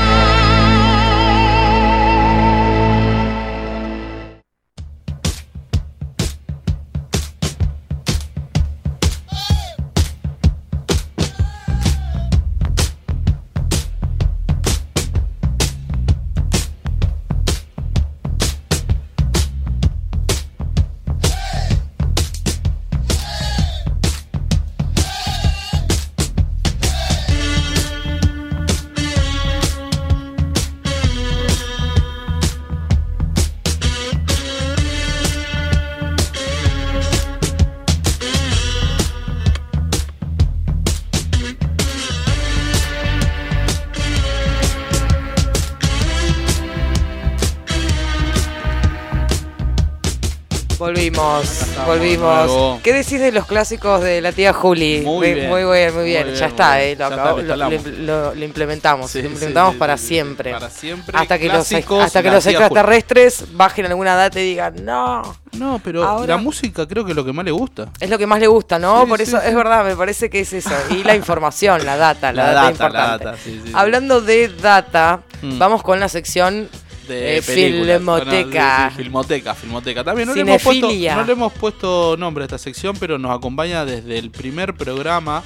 Volvimos, volvimos. ¿Qué decís de los clásicos de la tía Juli? Muy bien. muy bien, muy bien. Muy bien, ya está, eh, lo, Ya está, acabó- lo lo- instalamos. lo- lo implementamos. Sí, lo implementamos sí, para sí, siempre. Para siempre. Hasta que, los, hasta que los tía Juli. extraterrestres bajen alguna data y digan, no. No, pero Ahora- la música creo que es lo que más le gusta. Es lo que más le gusta, ¿no? Por eso es verdad, me parece que es eso. Y la información, la data, la, La data, data, la data. Hablando de data, Mm. vamos con la sección de Eh, películas. Filmoteca. Sí, sí, filmoteca, filmoteca. También no le, hemos puesto, no le hemos puesto nombre a esta sección, pero nos acompaña desde el primer programa.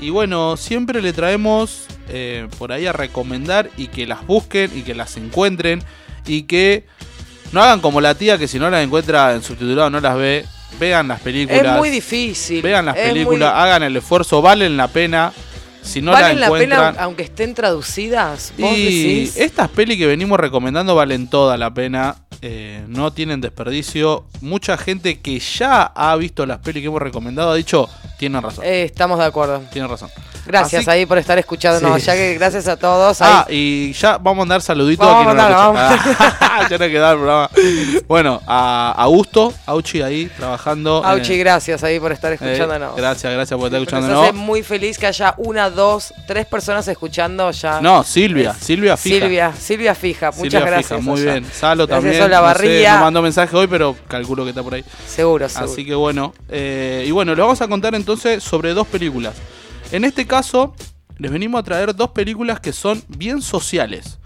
Y bueno, siempre le traemos eh, por ahí a recomendar y que las busquen y que las encuentren y que no hagan como la tía que si no las encuentra en subtitulado no las ve. Vean las películas. es muy difícil. Vean las muy- películas, hagan el esfuerzo, valen la pena. Si no ¿Valen la la encuentran. pena aunque estén traducidas? ¿Vos Y decís? estas pelis que venimos recomendando valen toda la pena. eh, no tienen desperdicio. Mucha gente que ya ha visto las pelis que hemos recomendado ha dicho, tienen razón. Eh, estamos de acuerdo. Tienen razón. Gracias Así- ahí por estar escuchándonos. Sí. Ya que gracias a todos. Ah, y ya vamos a mandar saluditos Vamos a quien no escucha. ya no queda el programa. Bueno, a Augusto, Auchi ahí trabajando. Auchi, el- gracias ahí por estar eh, escuchándonos. gracias, gracias por estar Nos escuchándonos. hace muy feliz que haya una, dos, tres personas escuchando ya. No, Silvia, Silvia fija. Silvia, Silvia fija. Muchas Silvia gracias. Fija, muy bien. Salo Gracias, también. No sé, no mandó mensaje hoy, pero calculo que está por ahí. Seguro, seguro. Así que bueno. eh, y bueno, les vamos a contar entonces sobre dos películas. En este caso, les venimos a traer dos películas que son bien sociales.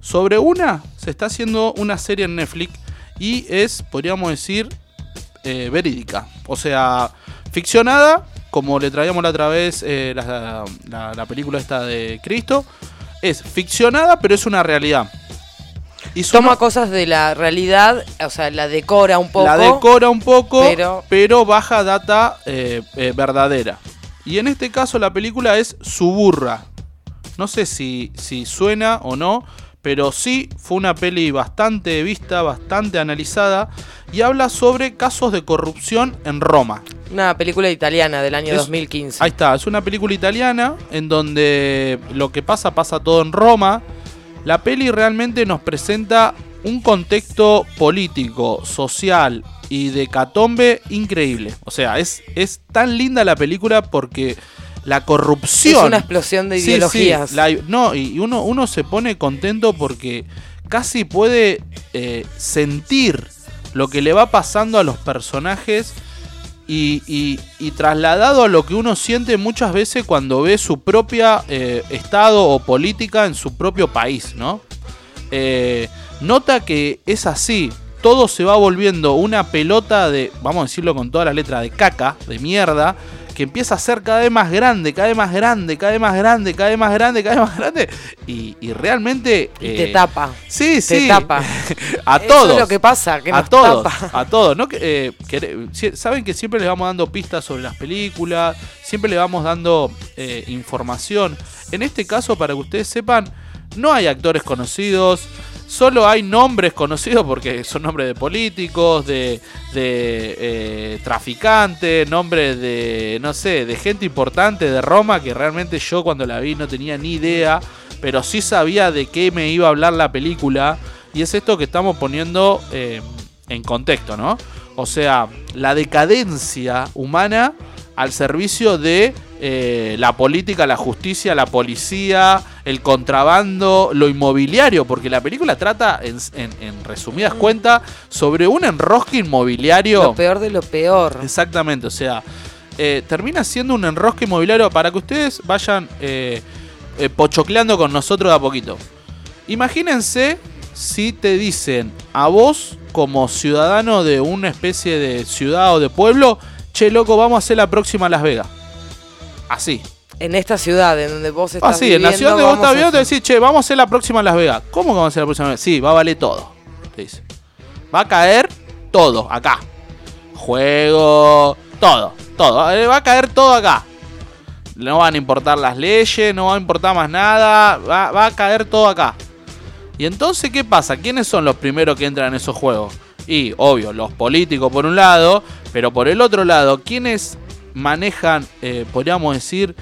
Sobre una, se está haciendo una serie en Netflix y es, podríamos decir, eh, verídica. O sea, ficcionada, como le traíamos la otra vez eh, la, la- la película esta de Cristo. Es ficcionada, pero es una realidad. Y Toma cosas de la realidad, o sea, la decora un poco. la decora un poco, pero- pero, baja data eh, eh, verdadera. Y en este caso la película es Suburra. No sé si, si suena o no, pero sí fue una peli bastante vista, bastante analizada y habla sobre casos de corrupción en Roma. Una película italiana del año Es- 2015. Ahí está, es una película italiana en donde lo que pasa pasa todo en Roma. La peli realmente nos presenta un contexto político, social y de catombe increíble. O sea, es, es tan linda la película porque la corrupción... Es una explosión de Sí, sí, ideologías. la- no, y uno, uno se pone contento porque casi puede eh, sentir lo que le va pasando a los personajes y, y- y trasladado a lo que uno siente muchas veces cuando ve su propia eh, estado o política en su propio país, ¿no? Eh, nota que es así. Todo se va volviendo una pelota de, vamos a decirlo con todas las letras, de caca, de mierda, que empieza a ser cada vez más grande, cada vez más grande, cada vez más grande, cada vez más grande, cada vez más grande. Y, y realmente... Y te eh, tapa. Sí, Te sí. tapa. a Eso todos. es lo que pasa, que a nos todos. tapa. A todos. ¿no? Que, eh, si- Saben que siempre les vamos dando pistas sobre las películas, siempre le vamos dando eh, información. En este caso, para que ustedes sepan, no hay actores conocidos. Solo hay nombres conocidos porque son nombres de políticos, de, de eh, traficantes, nombres de, no sé, de gente importante de Roma que realmente yo cuando la vi no tenía ni idea, pero sí sabía de qué me iba a hablar la película. Y es esto que estamos poniendo eh, en contexto, ¿no? O sea, la decadencia humana al servicio de eh, la política, la justicia, la policía el contrabando, lo inmobiliario, porque la película trata, en, en- en resumidas cuentas, sobre un enrosque inmobiliario. Lo peor de lo peor. Exactamente, o sea, eh, termina siendo un enrosque inmobiliario para que ustedes vayan eh, eh, pochocleando con nosotros de a poquito. Imagínense si te dicen a vos, como ciudadano de una especie de ciudad o de pueblo, che, loco, vamos a hacer la próxima Las Vegas. Así. En esta ciudad en donde vos estás Así, en la viviendo, ciudad donde vos estás viviendo te decís, che, vamos a hacer la próxima Las Vegas. ¿Cómo que vamos a hacer la próxima Las Vegas? Sí, va a valer todo. Te dice. Va a caer todo acá. Juego, todo, todo. Eh, Va a caer todo acá. No van a importar las leyes, no va a importar más nada. Va, va a caer todo acá. Y entonces, ¿qué pasa? ¿Quiénes son los primeros que entran en esos juegos? Y, obvio, los políticos por un lado, pero por el otro lado, ¿quiénes manejan, eh, podríamos decir,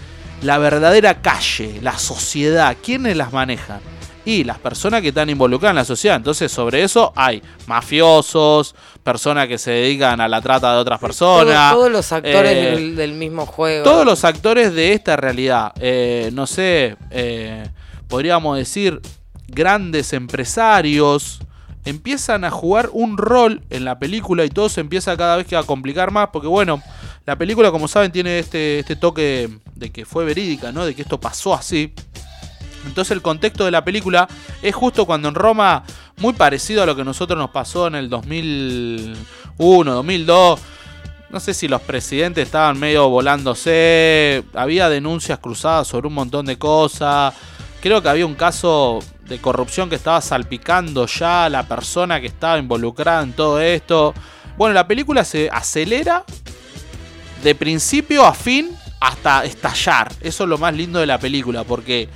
la verdadera calle, la sociedad? ¿Quiénes las manejan? Y las personas que están involucradas en la sociedad. Entonces, sobre eso hay mafiosos, personas que se dedican a la trata de otras personas. Todo- todos los actores eh, del, del mismo juego. todos los actores de esta realidad, eh, no sé, eh, podríamos decir grandes empresarios, empiezan a jugar un rol en la película y todo se empieza cada vez que a complicar más, porque bueno, la película como saben tiene este, este toque de que fue verídica, ¿no? De que esto pasó así. Entonces el contexto de la película es justo cuando en Roma, muy parecido a lo que nosotros nos pasó en el 2001, 2002, no sé si los presidentes estaban medio volándose, había denuncias cruzadas sobre un montón de cosas, creo que había un caso de corrupción que estaba salpicando ya la persona que estaba involucrada en todo esto. Bueno, la película se acelera de principio a fin hasta estallar. Eso es lo más lindo de la película, porque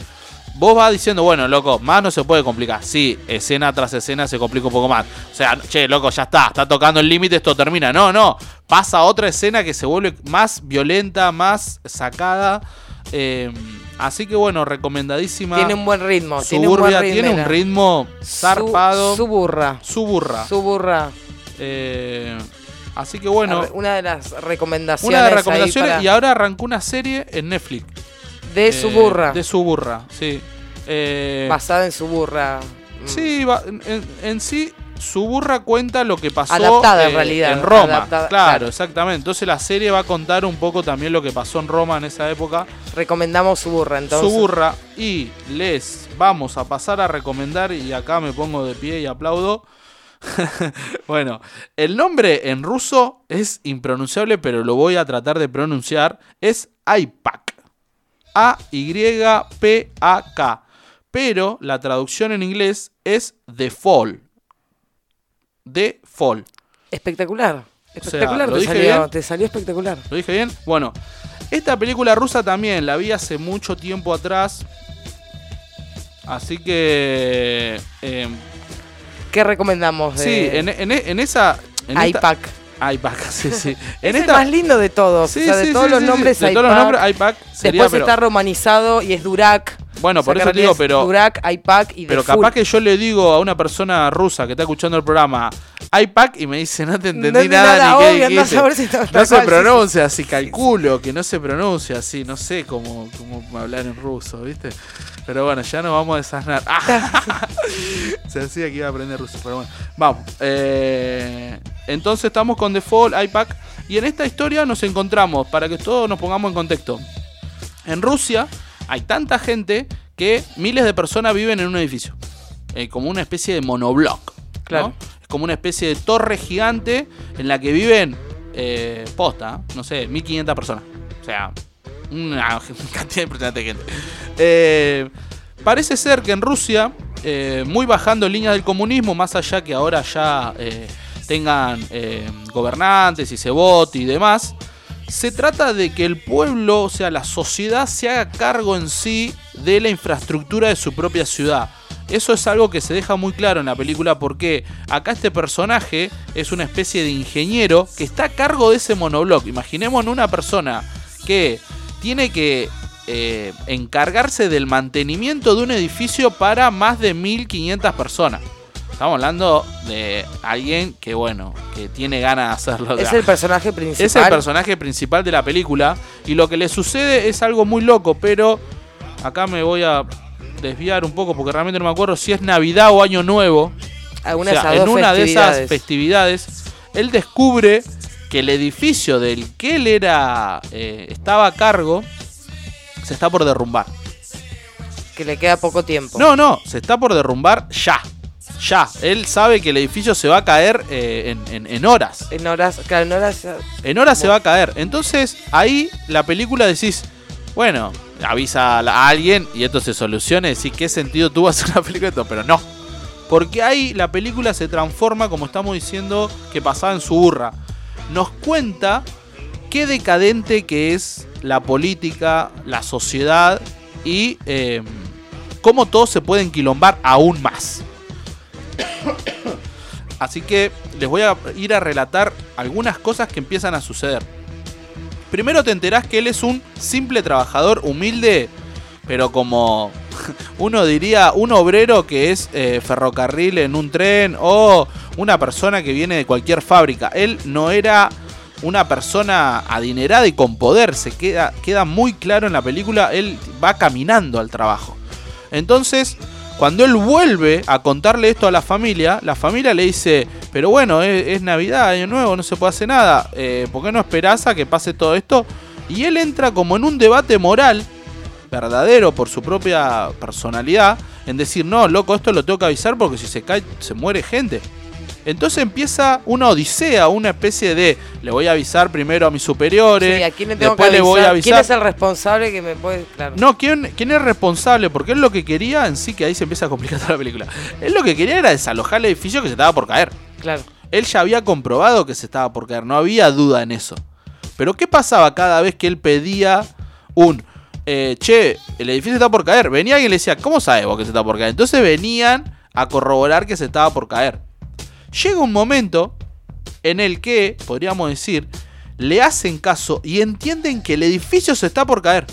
vos vas diciendo, bueno, loco, más no se puede complicar. Sí, escena tras escena se complica un poco más. O sea, che, loco, ya está, está tocando el límite, esto termina. No, no, pasa otra escena que se vuelve más violenta, más sacada. Eh, así que bueno, recomendadísima. Tiene un buen ritmo. tiene un buen Suburbia ritmo. tiene un ritmo zarpado. Su burra. Suburra. Suburra. Eh, así que bueno, Una de las recomendaciones. una de las recomendaciones para- y ahora arrancó una serie en Netflix. De Eh, Suburra. De Suburra, sí. Eh, Basada en Suburra. sí, va- en, en- en sí, Suburra cuenta lo que pasó Adaptada, en eh, realidad, en Roma. adaptada, claro, claro. exactamente. Entonces la serie va a contar un poco también lo que pasó en Roma en esa época. Recomendamos Suburra entonces. Suburra. Y les vamos a pasar a recomendar, y acá me pongo de pie y aplaudo. bueno, el nombre en ruso es impronunciable, pero lo voy a tratar de pronunciar. Es IPAC. A-Y-P-A-K. Pero la traducción en inglés es The Fall. The Fall. Espectacular. Espectacular. ¿lo te, dije salió, bien? te salió espectacular. ¿Lo dije bien? Bueno, esta película rusa también la vi hace mucho tiempo atrás. Así que. eh, ¿Qué recomendamos? sí, en, en- en esa. En esta- IPAC? IPAC, sí, sí. Es En el esta. más lindo de todos. Sí, o sea, de sí, todos sí, los nombres De IPAC. todos los nombres, IPAC sería, Después pero- está romanizado y es Durak. Bueno, por eso te digo, pero. Durak, IPAC y Pero The Full. capaz que yo le digo a una persona rusa que está escuchando el programa IPAC y me dice, no te entendí No nada, nada, ni qué obvio, a dijiste". saber si No se pronuncia así, calculo que no se pronuncia así, no sé cómo, cómo hablar en ruso, ¿viste? Pero bueno, ya nos vamos a desasnar. se hacía que iba a aprender ruso, pero bueno. Vamos. eh, entonces estamos con Default, IPAC. Y en esta historia nos encontramos, para que todos nos pongamos en contexto. En Rusia hay tanta gente que miles de personas viven en un edificio. eh, como una especie de monobloc. ¿no? Claro. Es como una especie de torre gigante en la que viven, eh, posta, no sé, 1500 personas. O sea, una cantidad impresionante de gente. Eh, parece ser que en Rusia, eh, muy bajando líneas del comunismo, más allá que ahora ya tengan gobernantes y se vote y demás, se trata de que el pueblo, o sea, la sociedad, se haga cargo en sí de la infraestructura de su propia ciudad. Eso es algo que se deja muy claro en la película porque acá este personaje es una especie de ingeniero que está a cargo de ese monobloc. Imaginemos una persona que tiene que eh, encargarse del mantenimiento de un edificio para más de 1500 personas. Estamos hablando de alguien que, bueno, que tiene ganas de hacerlo. Es el personaje principal. Es el personaje principal de la película. Y lo que le sucede es algo muy loco, pero acá me voy a desviar un poco porque realmente no me acuerdo si es Navidad o Año Nuevo. Alguna O sea, de esas en una de esas festividades. festividades, él descubre que el edificio del que él era eh, estaba a cargo se está por derrumbar. Que le queda poco tiempo. No, no, se está por derrumbar ya. Ya. Él sabe que el edificio se va a caer eh, en, en- en horas. En horas, claro, en horas. En horas se va a caer. Entonces, ahí la película decís, bueno, avisa a, alguien y esto se soluciona y decís, ¿qué sentido tuvo hacer una película de esto? Pero no. Porque ahí la película se transforma, como estamos diciendo, que pasaba en su burra. Nos cuenta qué decadente que es la política, la sociedad y eh, cómo todo se puede enquilombar aún más. Así que les voy a ir a relatar algunas cosas que empiezan a suceder. Primero te enterás que él es un simple trabajador humilde, pero como uno diría, un obrero que es eh, ferrocarril en un tren o una persona que viene de cualquier fábrica. Él no era una persona adinerada y con poder, se queda, queda muy claro en la película, él va caminando al trabajo. Entonces, cuando él vuelve a contarle esto a la familia, la familia le dice, pero bueno, es, Navidad, Año Nuevo, no se puede hacer nada, eh, ¿por qué no esperás a que pase todo esto? Y él entra como en un debate moral, verdadero por su propia personalidad, en decir, no, loco, esto lo tengo que avisar porque si se cae, se muere gente. Entonces empieza una odisea, una especie de, le voy a avisar primero a mis superiores, Sí, ¿a quién le tengo después que le voy a avisar? ¿Quién es el responsable que me puede.? Claro. No, ¿quién, ¿quién es responsable? Porque él lo que quería en sí, que ahí se empieza a complicar toda la película. Él lo que quería era desalojar el edificio que se estaba por caer. Claro. Él ya había comprobado que se estaba por caer, no había duda en eso. Pero ¿qué pasaba cada vez que él pedía un, eh, che, el edificio está por caer? Venía alguien y le decía, ¿cómo sabes vos que se está por caer? Entonces venían a corroborar que se estaba por caer. Llega un momento en el que, podríamos decir, le hacen caso y entienden que el edificio se está por caer.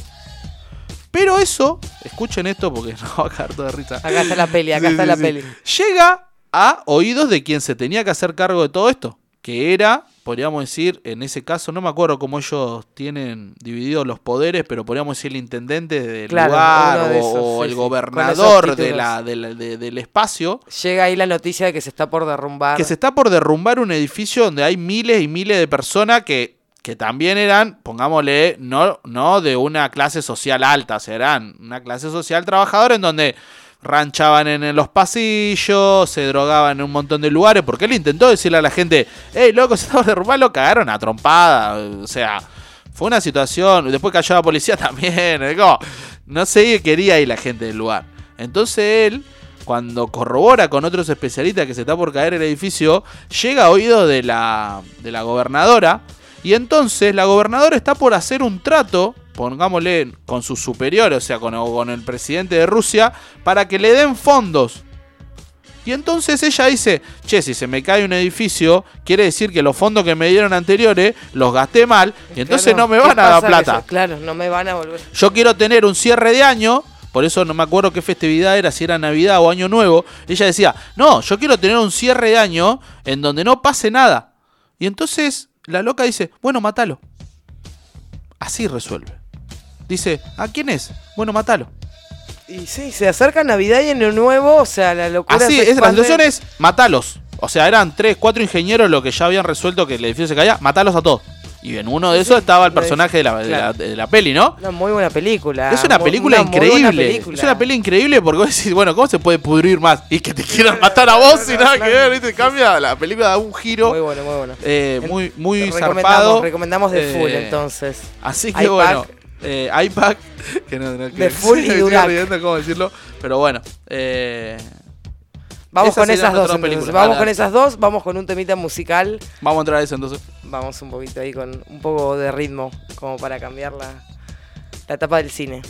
Pero eso, escuchen esto porque no va a caer todo de risa. Acá está la peli, acá Sí, está sí, la sí. peli. Llega a oídos de quien se tenía que hacer cargo de todo esto. Que era, podríamos decir, en ese caso, no me acuerdo cómo ellos tienen divididos los poderes, pero podríamos decir el intendente del Claro, lugar de o, esos, o sí, el gobernador la, de la- de- del espacio. Llega ahí la noticia de que se está por derrumbar. Que se está por derrumbar un edificio donde hay miles y miles de personas que, que también eran, pongámosle, no, no de una clase social alta, serán una clase social trabajadora en donde ranchaban en, los pasillos, se drogaban en un montón de lugares, porque él intentó decirle a la gente, hey, loco, se está por derrumbar, lo cagaron a trompada, o sea, fue una situación, después cayó la policía también, como, no sé qué quería ahí la gente del lugar. Entonces él, cuando corrobora con otros especialistas que se está por caer el edificio, llega a oído de la, de la gobernadora. Y entonces la gobernadora está por hacer un trato, pongámosle, con sus superiores, o sea, con, con el presidente de Rusia, para que le den fondos. Y entonces ella dice, che, si se me cae un edificio, quiere decir que los fondos que me dieron anteriores los gasté mal, y entonces Claro, no me ¿qué van a dar plata. claro, no me van a volver. Yo quiero tener un cierre de año, por eso no me acuerdo qué festividad era, si era Navidad o Año Nuevo. Ella decía, no, yo quiero tener un cierre de año en donde no pase nada. Y entonces la loca dice, bueno, matalo. Así resuelve. Dice, ¿a quién es? Bueno, matalo. Y sí, se acerca Navidad y Año Nuevo, o sea, la locura Así, es, la situación es, matalos. O sea, eran tres, cuatro ingenieros los que ya habían resuelto que el edificio se caía, matalos a todos. Y en uno de esos estaba el personaje de la, de la- claro. de la peli, ¿no? Una muy buena película. Es una película una increíble. película. Es una película increíble porque vos decís, bueno, ¿cómo se puede pudrir más? Y que te quieran matar a vos sin nada que ver, ¿viste? Cambia, la película da un giro. Muy bueno, muy bueno. eh, muy, muy recomendamos, zarpado. recomendamos de full, Eh, entonces. Así que bueno, eh, iPack, que no, no, que De full y me estoy cómo decirlo, pero bueno, eh, Vamos esas con esas dos. Vamos con esas dos, vamos con un temita musical. vamos a entrar a eso entonces. Vamos un poquito ahí con un poco de ritmo, como para cambiar la, la etapa del cine.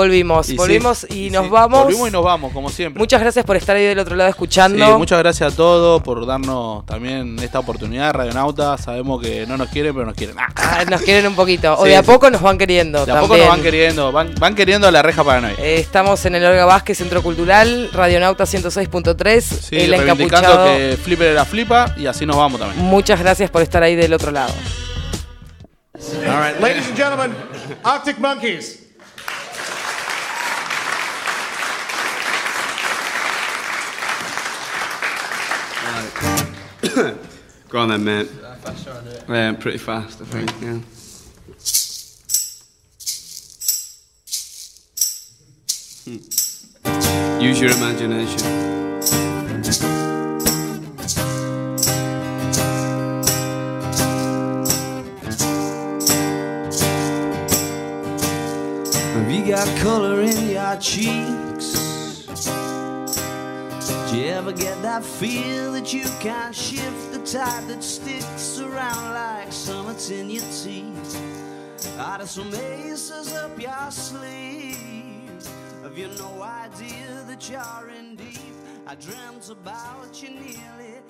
Volvimos, Y sí, volvimos y, y nos sí, vamos. Volvimos y nos vamos, como siempre. Muchas gracias por estar ahí del otro lado escuchando. Sí, muchas gracias a todos por darnos también esta oportunidad, Radionauta. Sabemos que no nos quieren, pero nos quieren. Ah, Ah, nos quieren un poquito. O Sí, de a poco nos van queriendo. de a poco nos van queriendo, van, van queriendo a la reja paranoia. Eh, estamos en el Olga Vázquez Centro Cultural, Radionauta 106.3. Sí, el reivindicando que Flipper era flipa y así nos vamos también. Muchas gracias por estar ahí del otro lado. All right, ladies and gentlemen, Arctic Monkeys. Go on then, mate. Yeah, pretty fast, I think. Yeah. Hmm. Use your imagination. Have you got color in your cheeks? Do you ever get that feel you can't shift the tide that sticks around like summits in your teeth? Are there some aces up your sleeve? Have you no idea that you're in deep? I dreamt about you nearly